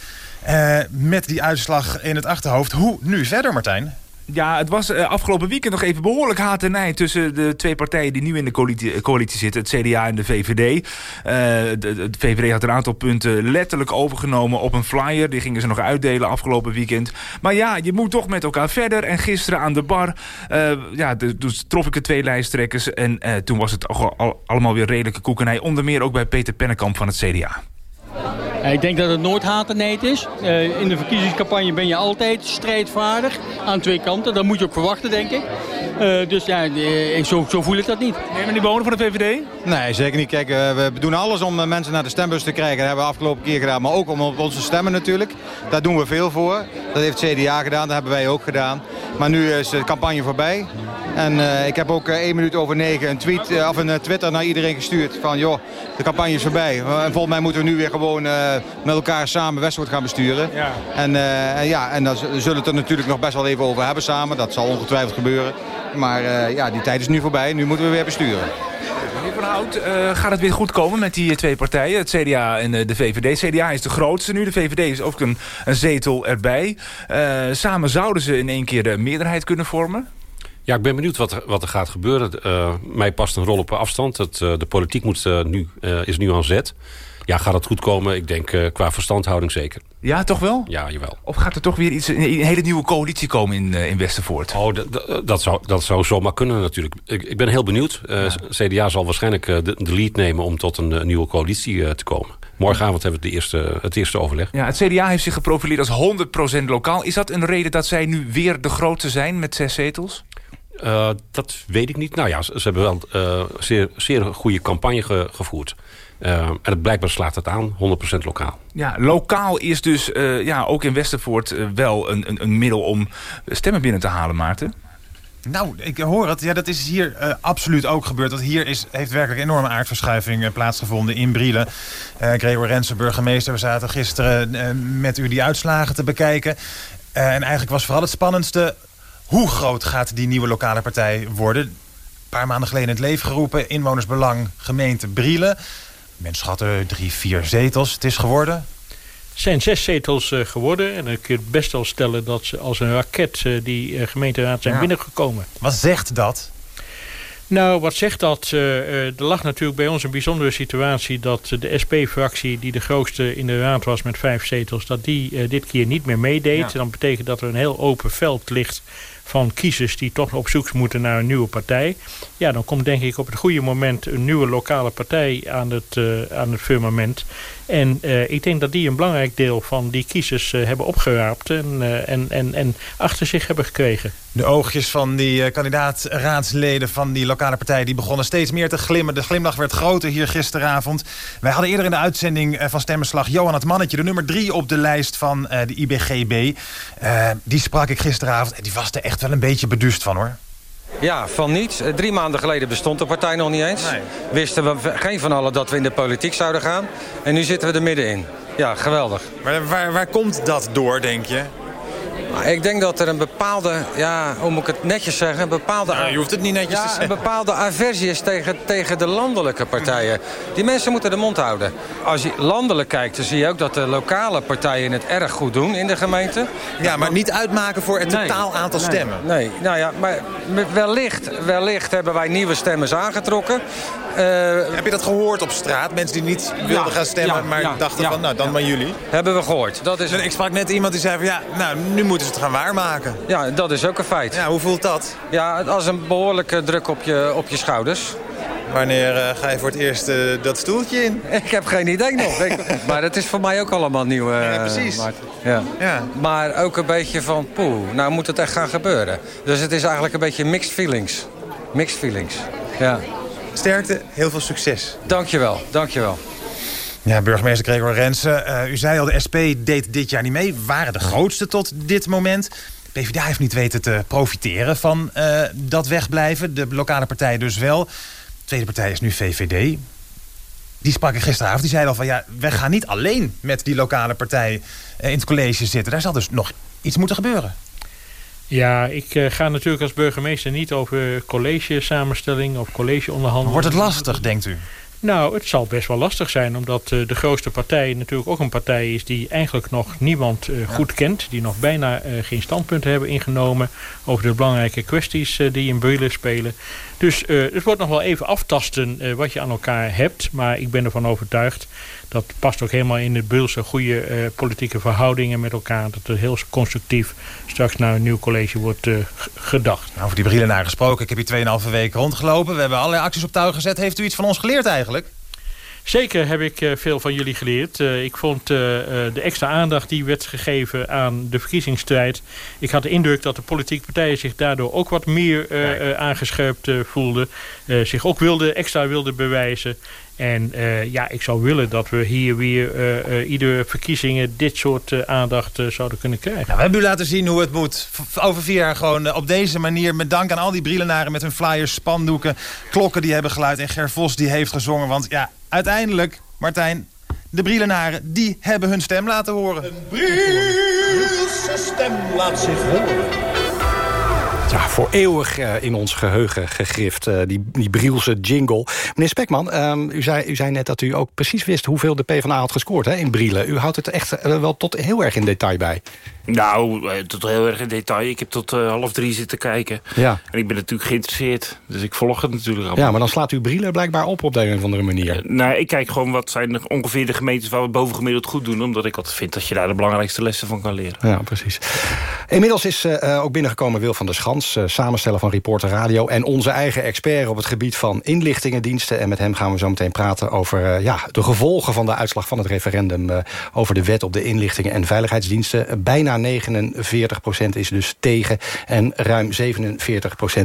met die uitslag in het achterhoofd. Hoe nu verder, Martijn? Ja, het was eh, afgelopen weekend nog even behoorlijk haat en nijd... tussen de twee partijen die nu in de coalitie, eh, coalitie zitten. Het CDA en de VVD. Eh, de, de VVD had een aantal punten letterlijk overgenomen op een flyer. Die gingen ze nog uitdelen afgelopen weekend. Maar ja, je moet toch met elkaar verder. En gisteren aan de bar eh, ja, dus trof ik de twee lijsttrekkers. En eh, toen was het al- allemaal weer redelijke koekenij. Onder meer ook bij Peter Pennekamp van het CDA. Eh, Ik denk dat het nooit haat en neet is. Eh, in de verkiezingscampagne ben je altijd strijdvaardig. Aan twee kanten. Dat moet je ook verwachten, denk ik. Eh, dus ja, eh, zo, zo voel ik dat niet. Neem die bonen van de VVD? Nee, zeker niet. Kijk, we doen alles om mensen naar de stembus te krijgen. Dat hebben we afgelopen keer gedaan. Maar ook om op onze stemmen natuurlijk. Daar doen we veel voor. Dat heeft CDA gedaan, dat hebben wij ook gedaan. Maar nu is de campagne voorbij. En eh, ik heb ook één minuut over negen een tweet of een Twitter naar iedereen gestuurd. Van joh, de campagne is voorbij. En volgens mij moeten we nu weer gewoon eh, met elkaar samen Westwoord gaan besturen. Ja. En, eh, en ja, en daar zullen we het er natuurlijk nog best wel even over hebben samen. Dat zal ongetwijfeld gebeuren. Maar eh, ja, die tijd is nu voorbij. Nu moeten we weer besturen. Meneer Van Hout, eh, gaat het weer goed komen met die twee partijen? Het CDA en eh, de VVD. CDA is de grootste nu. De VVD is ook een, een zetel erbij. Eh, samen zouden ze in één keer de meerderheid kunnen vormen. Ja, ik ben benieuwd wat er, wat er gaat gebeuren. Eh, mij past een rol op afstand. Het, eh, de politiek moet, nu, eh, is nu aan zet. Ja, gaat het goed komen? Ik denk eh, qua verstandhouding zeker. Ja, toch wel? Ja, jawel. Of gaat er toch weer iets, een, een hele nieuwe coalitie komen in, eh, in Westervoort? Oh, dat- zou, dat zou zomaar kunnen natuurlijk. Ik, ik ben heel benieuwd. Eh, CDA zal waarschijnlijk de, de lead nemen om tot een nieuwe coalitie te komen. Morgenavond hebben we de eerste, het eerste overleg. Ja, het CDA heeft zich geprofileerd als 100% lokaal. Is dat een reden dat zij nu weer de grootste zijn met zes zetels? Dat weet ik niet. Nou ja, ze, ze hebben wel een zeer, zeer goede campagne ge- gevoerd. Eh, en het blijkbaar slaat het aan, 100% lokaal. Ja, lokaal is dus eh, ja, ook in Westervoort eh, wel een, een, een middel om stemmen binnen te halen, Maarten. Nou, ik hoor het. Ja, dat is hier eh, absoluut ook gebeurd. Want hier is, heeft werkelijk een enorme aardverschuiving plaatsgevonden in Brielen. Eh Gregor Rensen, burgemeester. We zaten gisteren eh, met u die uitslagen te bekijken. Eh, en eigenlijk was vooral het spannendste... hoe groot gaat die nieuwe lokale partij worden? Een paar maanden geleden in het leven geroepen. Inwonersbelang gemeente Brielen. Men schatte drie, vier zetels. Het is geworden. Het zijn zes zetels eh, geworden. En dan kun je best wel stellen dat ze als een raket eh, die eh, gemeenteraad zijn Ja. binnengekomen. Wat zegt dat? Nou, wat zegt dat? Er lag natuurlijk bij ons een bijzondere situatie... dat de SP-fractie, die de grootste in de raad was met vijf zetels... dat die dit keer niet meer meedeed. Ja. En dat betekent dat er een heel open veld ligt van kiezers... die toch op zoek moeten naar een nieuwe partij. Ja, dan komt denk ik op het goede moment... een nieuwe lokale partij aan het, eh, aan het firmament. En eh, ik denk dat die een belangrijk deel van die kiezers eh, hebben opgeraapt... En, eh, en, en, en achter zich hebben gekregen. De oogjes van die kandidaat-raadsleden van die lokale partij... die begonnen steeds meer te glimmen. De glimlach werd groter hier gisteravond. Wij hadden eerder in de uitzending van Stemmenslag... Johan het Mannetje, de nummer drie op de lijst van de IBGB. Die sprak ik gisteravond en die was er echt wel een beetje beduust van, hoor. Ja, van niets. Eh, Drie maanden geleden bestond de partij nog niet eens. Wisten we geen van allen dat we in de politiek zouden gaan. En nu zitten we er middenin. Ja, geweldig. Maar waar, waar komt dat door, denk je? Ik denk dat er een bepaalde, ja, hoe moet ik het netjes zeggen... Een bepaalde, Nou, je hoeft het niet netjes ja, te zeggen. een bepaalde aversie is tegen, tegen de landelijke partijen. Die mensen moeten de mond houden. Als je landelijk kijkt, dan zie je ook dat de lokale partijen het erg goed doen in de gemeente. Ja, maar niet uitmaken voor het totaal aantal Nee, stemmen. Nee, nou ja, maar wellicht, wellicht hebben wij nieuwe stemmers aangetrokken. Heb je dat gehoord op straat? Mensen die niet wilden Ja, gaan stemmen, ja, maar dachten van, nou, dan maar jullie. Hebben we gehoord. Dat is... Ik sprak net iemand die zei van, ja, nou, nu moeten ze het gaan waarmaken. Ja, dat is ook een feit. Ja, hoe voelt dat? Ja, als een behoorlijke druk op je, op je schouders. Wanneer eh, ga je voor het eerst eh, dat stoeltje in? Ik heb geen idee nog. Maar het is voor mij ook allemaal nieuw. eh, Ja, precies. Maarten. Ja. Ja. Maar ook een beetje van, poeh, nou moet het echt gaan gebeuren. Dus het is eigenlijk een beetje mixed feelings. Mixed feelings, ja. Sterkte, heel veel succes. Dankjewel, dankjewel. Ja, burgemeester Gregor Rensen, eh, u zei al, de SP deed dit jaar niet mee. Waren de grootste tot dit moment. PvdA heeft niet weten te profiteren van eh, dat wegblijven. De lokale partij dus wel. De tweede partij is nu VVD. Die sprak ik gisteravond. Die zei al van ja, we gaan niet alleen met die lokale partij eh, in het college zitten. Daar zal dus nog iets moeten gebeuren. Ja, ik ga natuurlijk als burgemeester niet over college samenstelling of collegeonderhandeling. Wordt het lastig, denkt u? Nou, het zal best wel lastig zijn, omdat eh, de grootste partij natuurlijk ook een partij is die eigenlijk nog niemand eh, goed kent. Die nog bijna eh, geen standpunten hebben ingenomen over de belangrijke kwesties die in Brille spelen. Dus het wordt nog wel even aftasten wat je aan elkaar hebt. Maar ik ben ervan overtuigd, dat past ook helemaal in de Beulse goede eh, politieke verhoudingen met elkaar. Dat er heel constructief straks naar een nieuw college wordt eh, gedacht. Nou, over die Brielenaren gesproken. Ik heb hier 2,5 weken rondgelopen. We hebben allerlei acties op touw gezet. Heeft u iets van ons geleerd eigenlijk? Zeker heb ik eh, veel van jullie geleerd. Ik vond de extra aandacht die werd gegeven aan de verkiezingsstrijd. Ik had de indruk dat de politieke partijen zich daardoor ook wat meer aangescherpt voelden. Zich ook wilde, extra wilden bewijzen. En eh, ja, ik zou willen dat we hier weer eh, eh, iedere verkiezingen dit soort aandacht zouden kunnen krijgen. Nou, we hebben u laten zien hoe het moet. V- over vier jaar gewoon op deze manier. Met dank aan al die Brielenaren met hun flyers, spandoeken, klokken die hebben geluid. En Ger Vos die heeft gezongen. Want ja, uiteindelijk, Martijn, de Brielenaren die hebben hun stem laten horen. Brielse stem laat zich horen. Ja, voor eeuwig eh, in ons geheugen gegrift, eh, die, die Brielse jingle. Meneer Spekman, ehm, u, zei, u zei net dat u ook precies wist... hoeveel de PvdA had gescoord hè, in Brielen. U houdt het echt eh, wel tot heel erg in detail bij. Nou, eh, tot heel erg in detail. Ik heb tot eh, half drie zitten kijken. Ja. En ik ben natuurlijk geïnteresseerd. Dus ik volg het natuurlijk allemaal. Ja, maar dan slaat u Brielen blijkbaar op op de een of andere manier. Nou, ik kijk gewoon wat zijn er ongeveer de gemeentes waar we het bovengemiddeld goed doen. Omdat ik altijd vind dat je daar de belangrijkste lessen van kan leren. Ja, precies. Inmiddels is eh, eh, ook binnengekomen Wil van der Schans... eh, samensteller van Reporter Radio... en onze eigen expert op het gebied van inlichtingendiensten. En met hem gaan we zo meteen praten over eh, ja, de gevolgen van de uitslag van het referendum... eh, over de wet op de inlichtingen en veiligheidsdiensten. Eh, bijna 49% is dus tegen en ruim 47%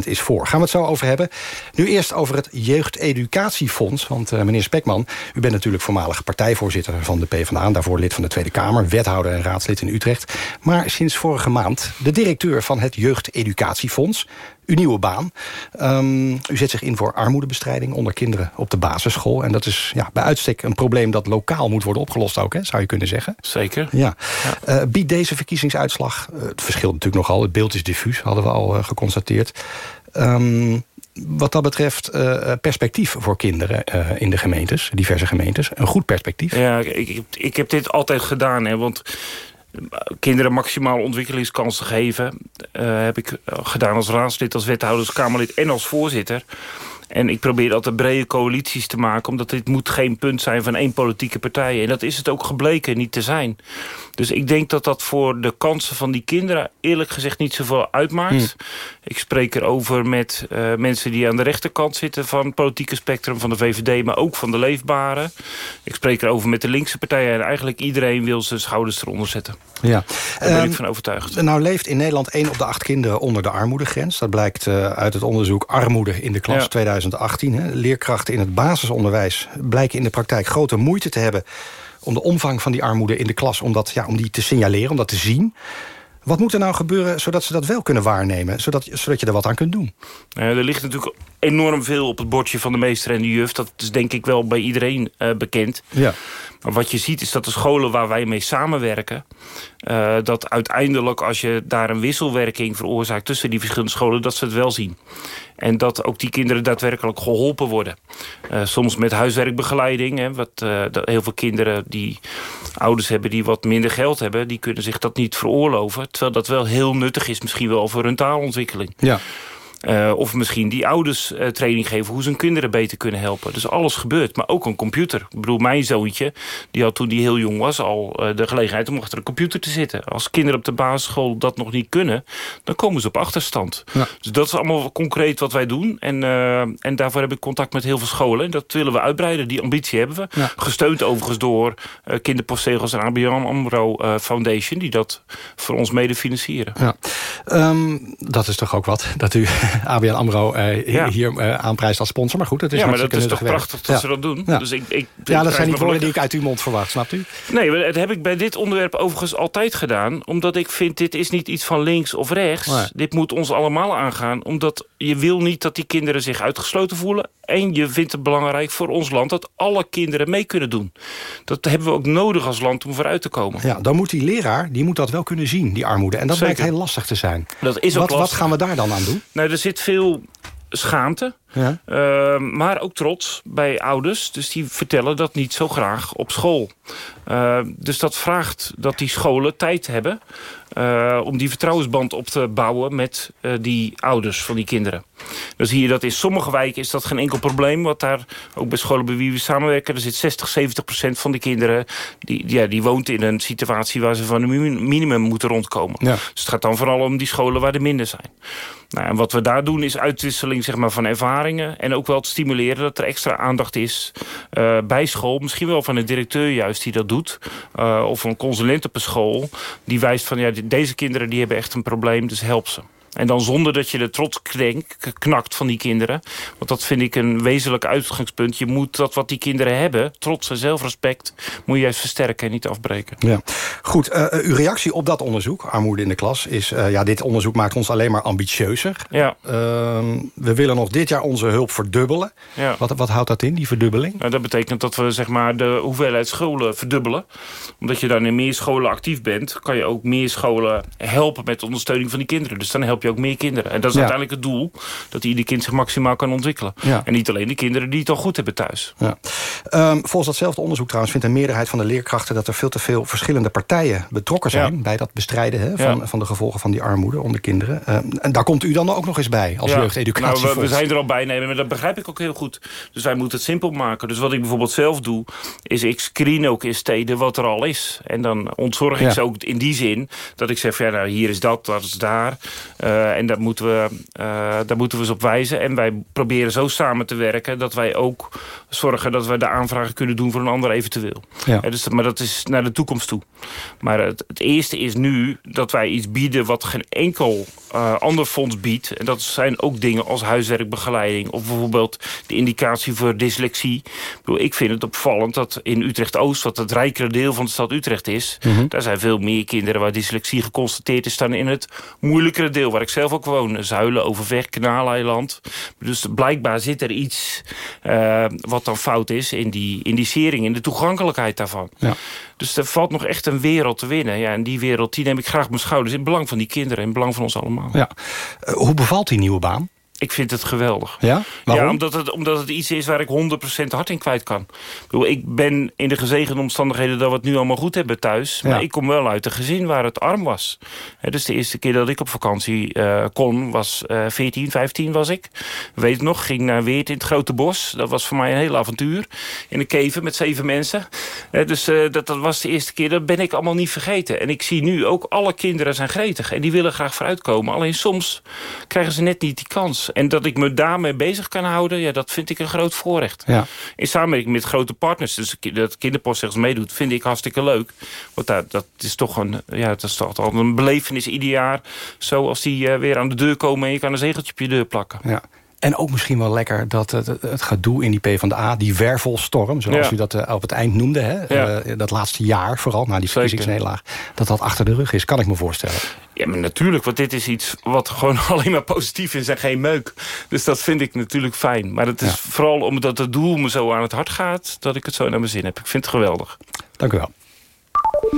is voor. Gaan we het zo over hebben. Nu eerst over het Jeugdeducatiefonds. Want eh, meneer Spekman, u bent natuurlijk voormalig partijvoorzitter van de PvdA... daarvoor lid van de Tweede Kamer, wethouder en raadslid in Utrecht. Maar sinds vorige maand de directeur van het Jeugdeducatiefonds. Uw nieuwe baan. Ehm, u zet zich in voor armoedebestrijding onder kinderen op de basisschool. En dat is ja, bij uitstek een probleem dat lokaal moet worden opgelost ook, hè, zou je kunnen zeggen. Zeker. Ja. Eh, biedt deze verkiezingsuitslag, eh, het verschilt natuurlijk nogal... het beeld is diffuus, hadden we al eh, geconstateerd... Ehm, wat dat betreft perspectief voor kinderen in de gemeentes, diverse gemeentes. Een goed perspectief. Ja, ik, ik, ik heb dit altijd gedaan. Hè, want kinderen maximaal ontwikkelingskansen geven... eh, heb ik gedaan als raadslid, als wethouder, als Kamerlid en als voorzitter. En ik probeer altijd brede coalities te maken... omdat dit moet geen punt zijn van één politieke partij. En dat is het ook gebleken niet te zijn. Dus ik denk dat dat voor de kansen van die kinderen... eerlijk gezegd niet zoveel uitmaakt. Hmm. Ik spreek erover met uh, mensen die aan de rechterkant zitten... van het politieke spectrum van de VVD, maar ook van de Leefbare. Ik spreek erover met de linkse partijen... en eigenlijk iedereen wil zijn schouders eronder zetten. Ja. Daar ben Um, ik van overtuigd. Nou leeft in Nederland 1 op de 8 kinderen onder de armoedegrens. Dat blijkt uh, uit het onderzoek Armoede in de klas ja. 2018. Hè. Leerkrachten in het basisonderwijs blijken in de praktijk grote moeite te hebben... om de omvang van die armoede in de klas om, dat, ja, om die te signaleren, om dat te zien. Wat moet er nou gebeuren zodat ze dat wel kunnen waarnemen? Zodat, zodat je er wat aan kunt doen? Uh, er ligt natuurlijk enorm veel op het bordje van de meester en de juf. Dat is denk ik wel bij iedereen uh, bekend. Ja. Wat je ziet is dat de scholen waar wij mee samenwerken... Uh, dat uiteindelijk als je daar een wisselwerking veroorzaakt... tussen die verschillende scholen, dat ze het wel zien. En dat ook die kinderen daadwerkelijk geholpen worden. Uh, soms met huiswerkbegeleiding. Hè, wat, uh, heel veel kinderen die ouders hebben die wat minder geld hebben... die kunnen zich dat niet veroorloven. Terwijl dat wel heel nuttig is, misschien wel voor hun taalontwikkeling. Ja. Uh, of misschien die ouders uh, training geven hoe ze hun kinderen beter kunnen helpen. Dus alles gebeurt, maar ook een computer. Ik bedoel, mijn zoontje, die had toen hij heel jong was... al uh, de gelegenheid om achter een computer te zitten. Als kinderen op de basisschool dat nog niet kunnen... dan komen ze op achterstand. Ja. Dus dat is allemaal concreet wat wij doen. En, en daarvoor heb ik contact met heel veel scholen. En dat willen we uitbreiden. Die ambitie hebben we. Ja. Gesteund overigens door kinderpostzegels en ABN AMRO Foundation... die dat voor ons mede financieren. Ja. Um, dat is toch ook wat, dat u... ABN AMRO uh, Ja. hier uh, aanprijst als sponsor. Maar goed, het is ja, maar dat is toch prachtig dat ze dat doen. Ja. Dus ik, ik, Ja, dat zijn niet woorden die ik uit uw mond verwacht, snapt u? Nee, dat heb ik bij dit onderwerp overigens altijd gedaan. Omdat ik vind, dit is niet iets van links of rechts. Nee. Dit moet ons allemaal aangaan. Omdat je wil niet dat die kinderen zich uitgesloten voelen. En je vindt het belangrijk voor ons land dat alle kinderen mee kunnen doen. Dat hebben we ook nodig als land om vooruit te komen. Ja, dan moet die leraar die moet dat wel kunnen zien, die armoede. En dat Zeker. blijkt heel lastig te zijn. Dat is ook wat, wat lastig. gaan we daar dan aan doen? Nou, er zit veel schaamte. Ja. Uh, maar ook trots bij ouders. Dus die vertellen dat niet zo graag op school. Uh, dus dat vraagt dat die scholen tijd hebben... Uh, om die vertrouwensband op te bouwen met die ouders van die kinderen. Dan zie je dat in sommige wijken is dat geen enkel probleem. Wat daar, ook bij scholen bij wie we samenwerken... er zit 60, 70 procent van de kinderen... Die, ja, die woont in een situatie waar ze van een minimum moeten rondkomen. Ja. Dus het gaat dan vooral om die scholen waar er minder zijn. Nou, en wat we daar doen is uitwisseling zeg maar, van en ook wel te stimuleren dat er extra aandacht is uh, bij school. Misschien wel van een directeur juist die dat doet. Uh, of een consulent op een school die wijst van... ja, deze kinderen die hebben echt een probleem, dus help ze. En dan zonder dat je de trots knakt van die kinderen. Want dat vind ik een wezenlijk uitgangspunt. Je moet dat wat die kinderen hebben, trots en zelfrespect... moet je juist versterken en niet afbreken. Ja. Goed, uh, uw reactie op dat onderzoek, armoede in de klas... is, uh, ja, dit onderzoek maakt ons alleen maar ambitieuzer. Ja. Uh, we willen nog dit jaar onze hulp verdubbelen. Ja. Wat, wat houdt dat in, die verdubbeling? Nou, dat betekent dat we zeg maar, de hoeveelheid scholen verdubbelen. Omdat je dan in meer scholen actief bent... kan je ook meer scholen helpen met de ondersteuning van die kinderen. Dus dan help je ook meer kinderen. En dat is Ja. uiteindelijk het doel. Dat ieder kind zich maximaal kan ontwikkelen. Ja. En niet alleen de kinderen die het al goed hebben thuis. Ja. Um, volgens datzelfde onderzoek trouwens vindt een meerderheid van de leerkrachten... dat er veel te veel verschillende partijen betrokken zijn... Bij dat bestrijden van, van de gevolgen van die armoede onder kinderen. Um, en daar komt u dan ook nog eens bij als Ja, jeugdeducatie. Nou, we, we zijn er al bij nemen, maar dat begrijp ik ook heel goed. Dus wij moeten het simpel maken. Dus wat ik bijvoorbeeld zelf doe, is ik screen ook in steden wat er al is. En dan ontzorg ik ze ook in die zin dat ik zeg, van, ja, nou, hier is dat, dat is daar. Uh, en daar moeten, we, uh, daar moeten we eens op wijzen. En wij proberen zo samen te werken dat wij ook zorgen dat we de aanvragen kunnen doen voor een ander eventueel. Ja. Ja, dus, maar dat is naar de toekomst toe. Maar het, het eerste is nu dat wij iets bieden wat geen enkel uh, ander fonds biedt. En dat zijn ook dingen als huiswerkbegeleiding. Of bijvoorbeeld de indicatie voor dyslexie. Ik, bedoel, ik vind het opvallend dat in Utrecht-Oost... wat het rijkere deel van de stad Utrecht is... Mhm. daar zijn veel meer kinderen waar dyslexie geconstateerd is... dan in het moeilijkere deel waar ik zelf ook woon. Zuilen, Overweg, Kanaaleiland. Dus blijkbaar zit er iets uh, wat dan fout is in die indicering... in de toegankelijkheid daarvan. Ja. Dus er valt nog echt een wereld te winnen. Ja, en die wereld die neem ik graag op mijn schouders... in het belang van die kinderen, in het belang van ons allemaal. Ja. Uh, hoe bevalt die nieuwe baan? Ik vind het geweldig. Ja? Waarom? Ja, omdat het, omdat het iets is waar ik 100% hart in kwijt kan. Ik, bedoel, ik ben in de gezegende omstandigheden dat we het nu allemaal goed hebben thuis. Ja. Maar ik kom wel uit een gezin waar het arm was. He, dus de eerste keer dat ik op vakantie uh, kon was uh, 14, 15 was ik. Weet nog, ging naar Weert in het Grote Bos. Dat was voor mij een heel avontuur. In een keven met zeven mensen. He, dus uh, dat, dat was de eerste keer. Dat ben ik allemaal niet vergeten. En ik zie nu ook alle kinderen zijn gretig. En die willen graag vooruitkomen. Alleen soms krijgen ze net niet die kans. En dat ik me daarmee bezig kan houden, ja, dat vind ik een groot voorrecht. Ja. In samenwerking met grote partners, dus dat kinderpost zelfs meedoet, vind ik hartstikke leuk. Want dat, dat is toch een, ja, dat is toch altijd een belevenis ieder jaar. Zo als die uh, weer aan de deur komen en je kan een zegeltje op je deur plakken. Ja. En ook misschien wel lekker dat het, het gedoe in die PvdA, die wervelstorm... zoals Ja. u dat eh, op het eind noemde, hè, Ja. eh, dat laatste jaar vooral... na die verkiezingsnederlaag, dat dat achter de rug is, kan ik me voorstellen. Ja, maar natuurlijk, want dit is iets wat gewoon alleen maar positief is en geen meuk. Dus dat vind ik natuurlijk fijn. Maar het is vooral omdat het doel me zo aan het hart gaat... dat ik het zo naar mijn zin heb. Ik vind het geweldig. Dank u wel.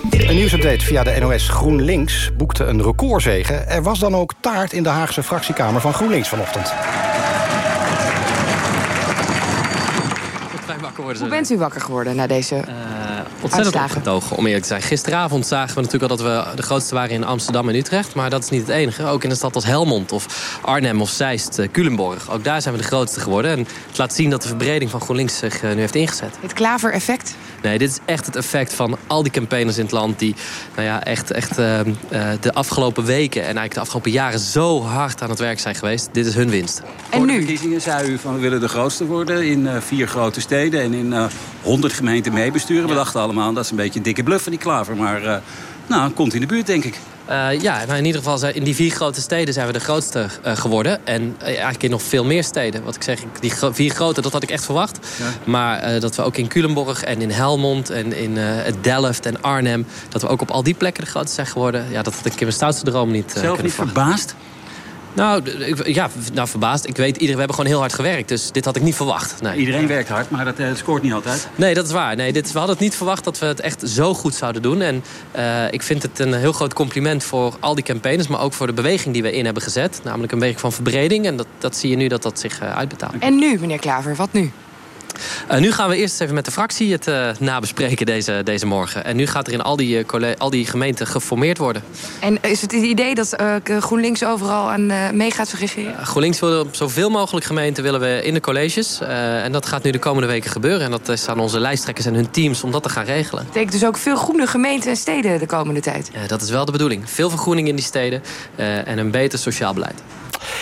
Een nieuwsupdate via de NOS GroenLinks boekte een recordzege. Er was dan ook taart in de Haagse fractiekamer van GroenLinks vanochtend. Vrij wakker worden Hoe bent u wakker geworden na deze Ontzettend uitslagen? opgetogen, om eerlijk te zijn. Gisteravond zagen we natuurlijk al dat we de grootste waren in Amsterdam en Utrecht. Maar dat is niet het enige. Ook in een stad als Helmond of Arnhem of Zeist, eh, Culemborg. Ook daar zijn we de grootste geworden. En het laat zien dat de verbreding van GroenLinks zich eh, nu heeft ingezet. Het klaver-effect? Nee, dit is echt het effect van al die campaigners in het land... die nou ja, echt, echt eh, eh, de afgelopen weken en eigenlijk de afgelopen jaren... zo hard aan het werk zijn geweest. Dit is hun winst. En nu? verkiezingen zei u van we willen de grootste worden in eh, vier grote steden en in eh 100 gemeenten meebesturen. We dachten allemaal dat is een beetje een dikke bluff van die klaver, maar eh, nou, komt in de buurt denk ik. Eh, ja, nou in ieder geval zijn- in die vier grote steden zijn we de grootste eh, geworden. En eh, eigenlijk in nog veel meer steden. Wat ik zeg, die gro- vier grote, dat had ik echt verwacht. Maar dat we ook in Culemborg en in Helmond en in Delft en Arnhem... dat we ook op al die plekken de grootste zijn geworden... ja, dat had ik in mijn stoutste droom niet Zelf niet verbaasd? Nou, ik- ja, nou, verbaasd. Ik weet, iedereen, we hebben gewoon heel hard gewerkt. Dus dit had ik niet verwacht. Nee. Iedereen werkt hard, maar dat eh, scoort niet altijd. Nee, dat is waar. Nee, dit, we hadden het niet verwacht dat we het echt zo goed zouden doen. En eh, ik vind het een heel groot compliment voor al die campaigners... maar ook voor de beweging die we in hebben gezet. Namelijk een beweging van verbreding. En dat, dat zie je nu dat dat zich eh, uitbetaalt. En nu, meneer Klaver, wat nu? Eh, nu gaan we eerst even met de fractie het eh, nabespreken deze, deze morgen. En nu gaat er in al die, eh, al die gemeenten geformeerd worden. En is het het idee dat GroenLinks overal aan mee gaat regeren? GroenLinks wil op zoveel mogelijk gemeenten willen we in de colleges. En dat gaat nu de komende weken gebeuren. En dat is aan onze lijsttrekkers en hun teams om dat te gaan regelen. Dat betekent dus ook veel groene gemeenten en steden de komende tijd. Dat is wel de bedoeling. Veel vergroening in die steden en een beter sociaal beleid.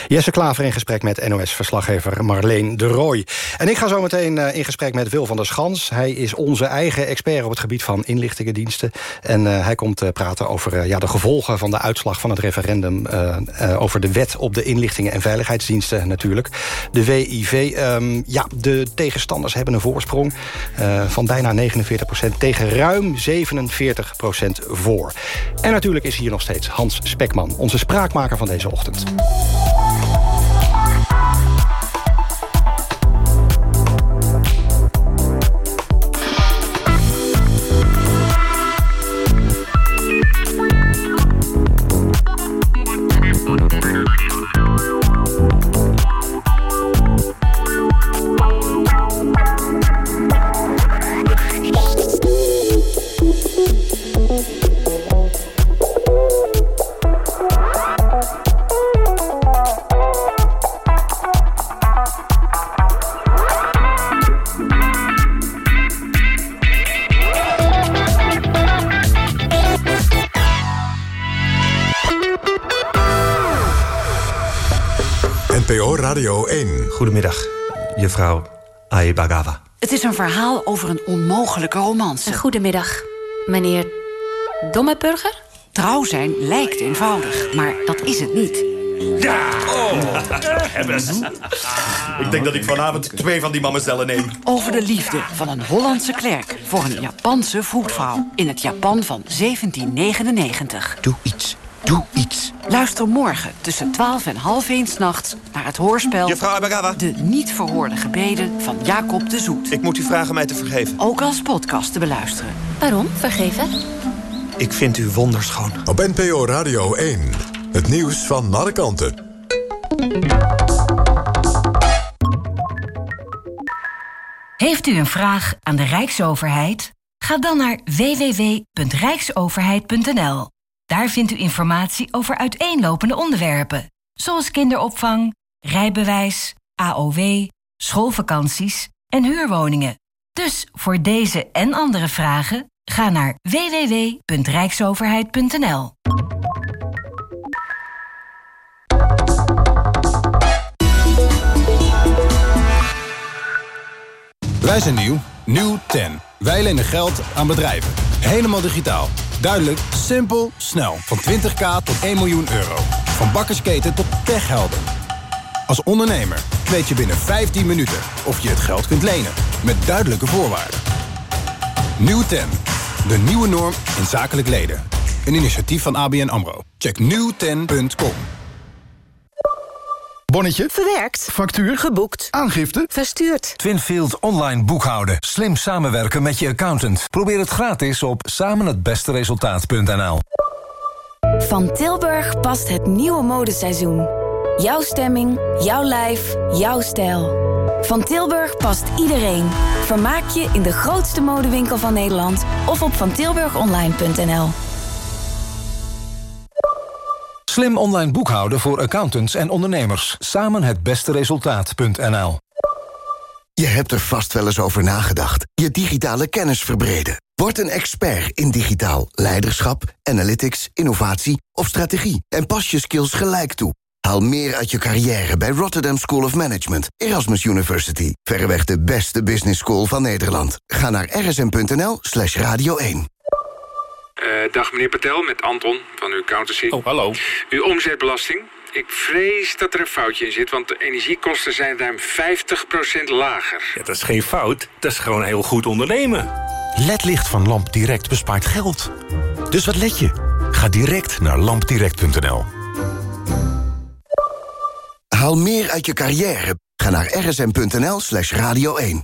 Jesse Klaver in gesprek met NOS-verslaggever Marleen de Rooij. En ik ga zo meteen eh, in gesprek met Wil van der Schans. Hij is onze eigen expert op het gebied van inlichtingendiensten. En eh, hij komt eh, praten over ja, de gevolgen van de uitslag van het referendum... over de wet op de inlichtingen en veiligheidsdiensten natuurlijk. De WIV, ehm, ja, de tegenstanders hebben een voorsprong... van bijna 49% tegen ruim 47% voor. En natuurlijk is hier nog steeds Hans Spekman, onze spraakmaker van deze ochtend. Goedemiddag, juffrouw Aibagawa. Het is een verhaal over een onmogelijke romance. Goedemiddag, meneer Dommeburger? Trouw zijn lijkt eenvoudig, maar dat is het niet. Ja! Oh. Ik denk dat ik vanavond twee van die mammezellen neem. Over de liefde van een Hollandse klerk voor een Japanse voetvrouw in het Japan van 1799. Doe iets, doe iets. Luister morgen tussen 12 en half 1 nachts naar het hoorspel... Juffrouw Aibagawa. De niet verhoorde gebeden van Jacob de Zoet. Ik moet u vragen mij te vergeven. Ook als podcast te beluisteren. Waarom? Vergeven? Ik vind u wonderschoon. Op NPO Radio 1. Het nieuws van alle kanten. Heeft u een vraag aan de Rijksoverheid? Ga dan naar www.rijksoverheid.nl. Daar vindt u informatie over uiteenlopende onderwerpen, zoals kinderopvang, rijbewijs, AOW, schoolvakanties en huurwoningen. Dus voor deze en andere vragen ga naar www.rijksoverheid.nl. Wij zijn nieuw. Nieuw 10. Wij lenen geld aan bedrijven. Helemaal digitaal. Duidelijk, simpel, snel. Van 20k tot 1 miljoen euro. Van bakkersketen tot techhelden. Als ondernemer, weet je binnen 15 minuten of je het geld kunt lenen. Met duidelijke voorwaarden. Nieuw 10. De nieuwe norm in zakelijk leden. Een initiatief van ABN AMRO. Check nieuwten.com. Bonnetje? Verwerkt. Factuur? Geboekt. Aangifte? Verstuurd. Twinfield online boekhouden. Slim samenwerken met je accountant. Probeer het gratis op samenhetbesteresultaat.nl Van Tilburg past het nieuwe modeseizoen. Jouw stemming, jouw lijf, jouw stijl. Van Tilburg past iedereen. Vermaak je in de grootste modewinkel van Nederland of op vantilburgonline.nl. Slim online boekhouden voor accountants en ondernemers. Samen het beste resultaat.nl Je hebt er vast wel eens over nagedacht. Je digitale kennis verbreden. Word een expert in digitaal leiderschap, analytics, innovatie of strategie. En pas je skills gelijk toe. Haal meer uit je carrière bij Rotterdam School of Management, Erasmus University. Verreweg de beste business school van Nederland. Ga naar rsm.nl slash radio 1. Uh, dag meneer Patel, met Anton van uw accountancy. Oh, hallo. Uw omzetbelasting. Ik vrees dat er een foutje in zit, want de energiekosten zijn ruim 50% lager. Ja, dat is geen fout, dat is gewoon heel goed ondernemen. LED-licht van Lamp Direct bespaart geld. Dus wat let je? Ga direct naar lampdirect.nl. Haal meer uit je carrière. Ga naar rsm.nl slash radio 1.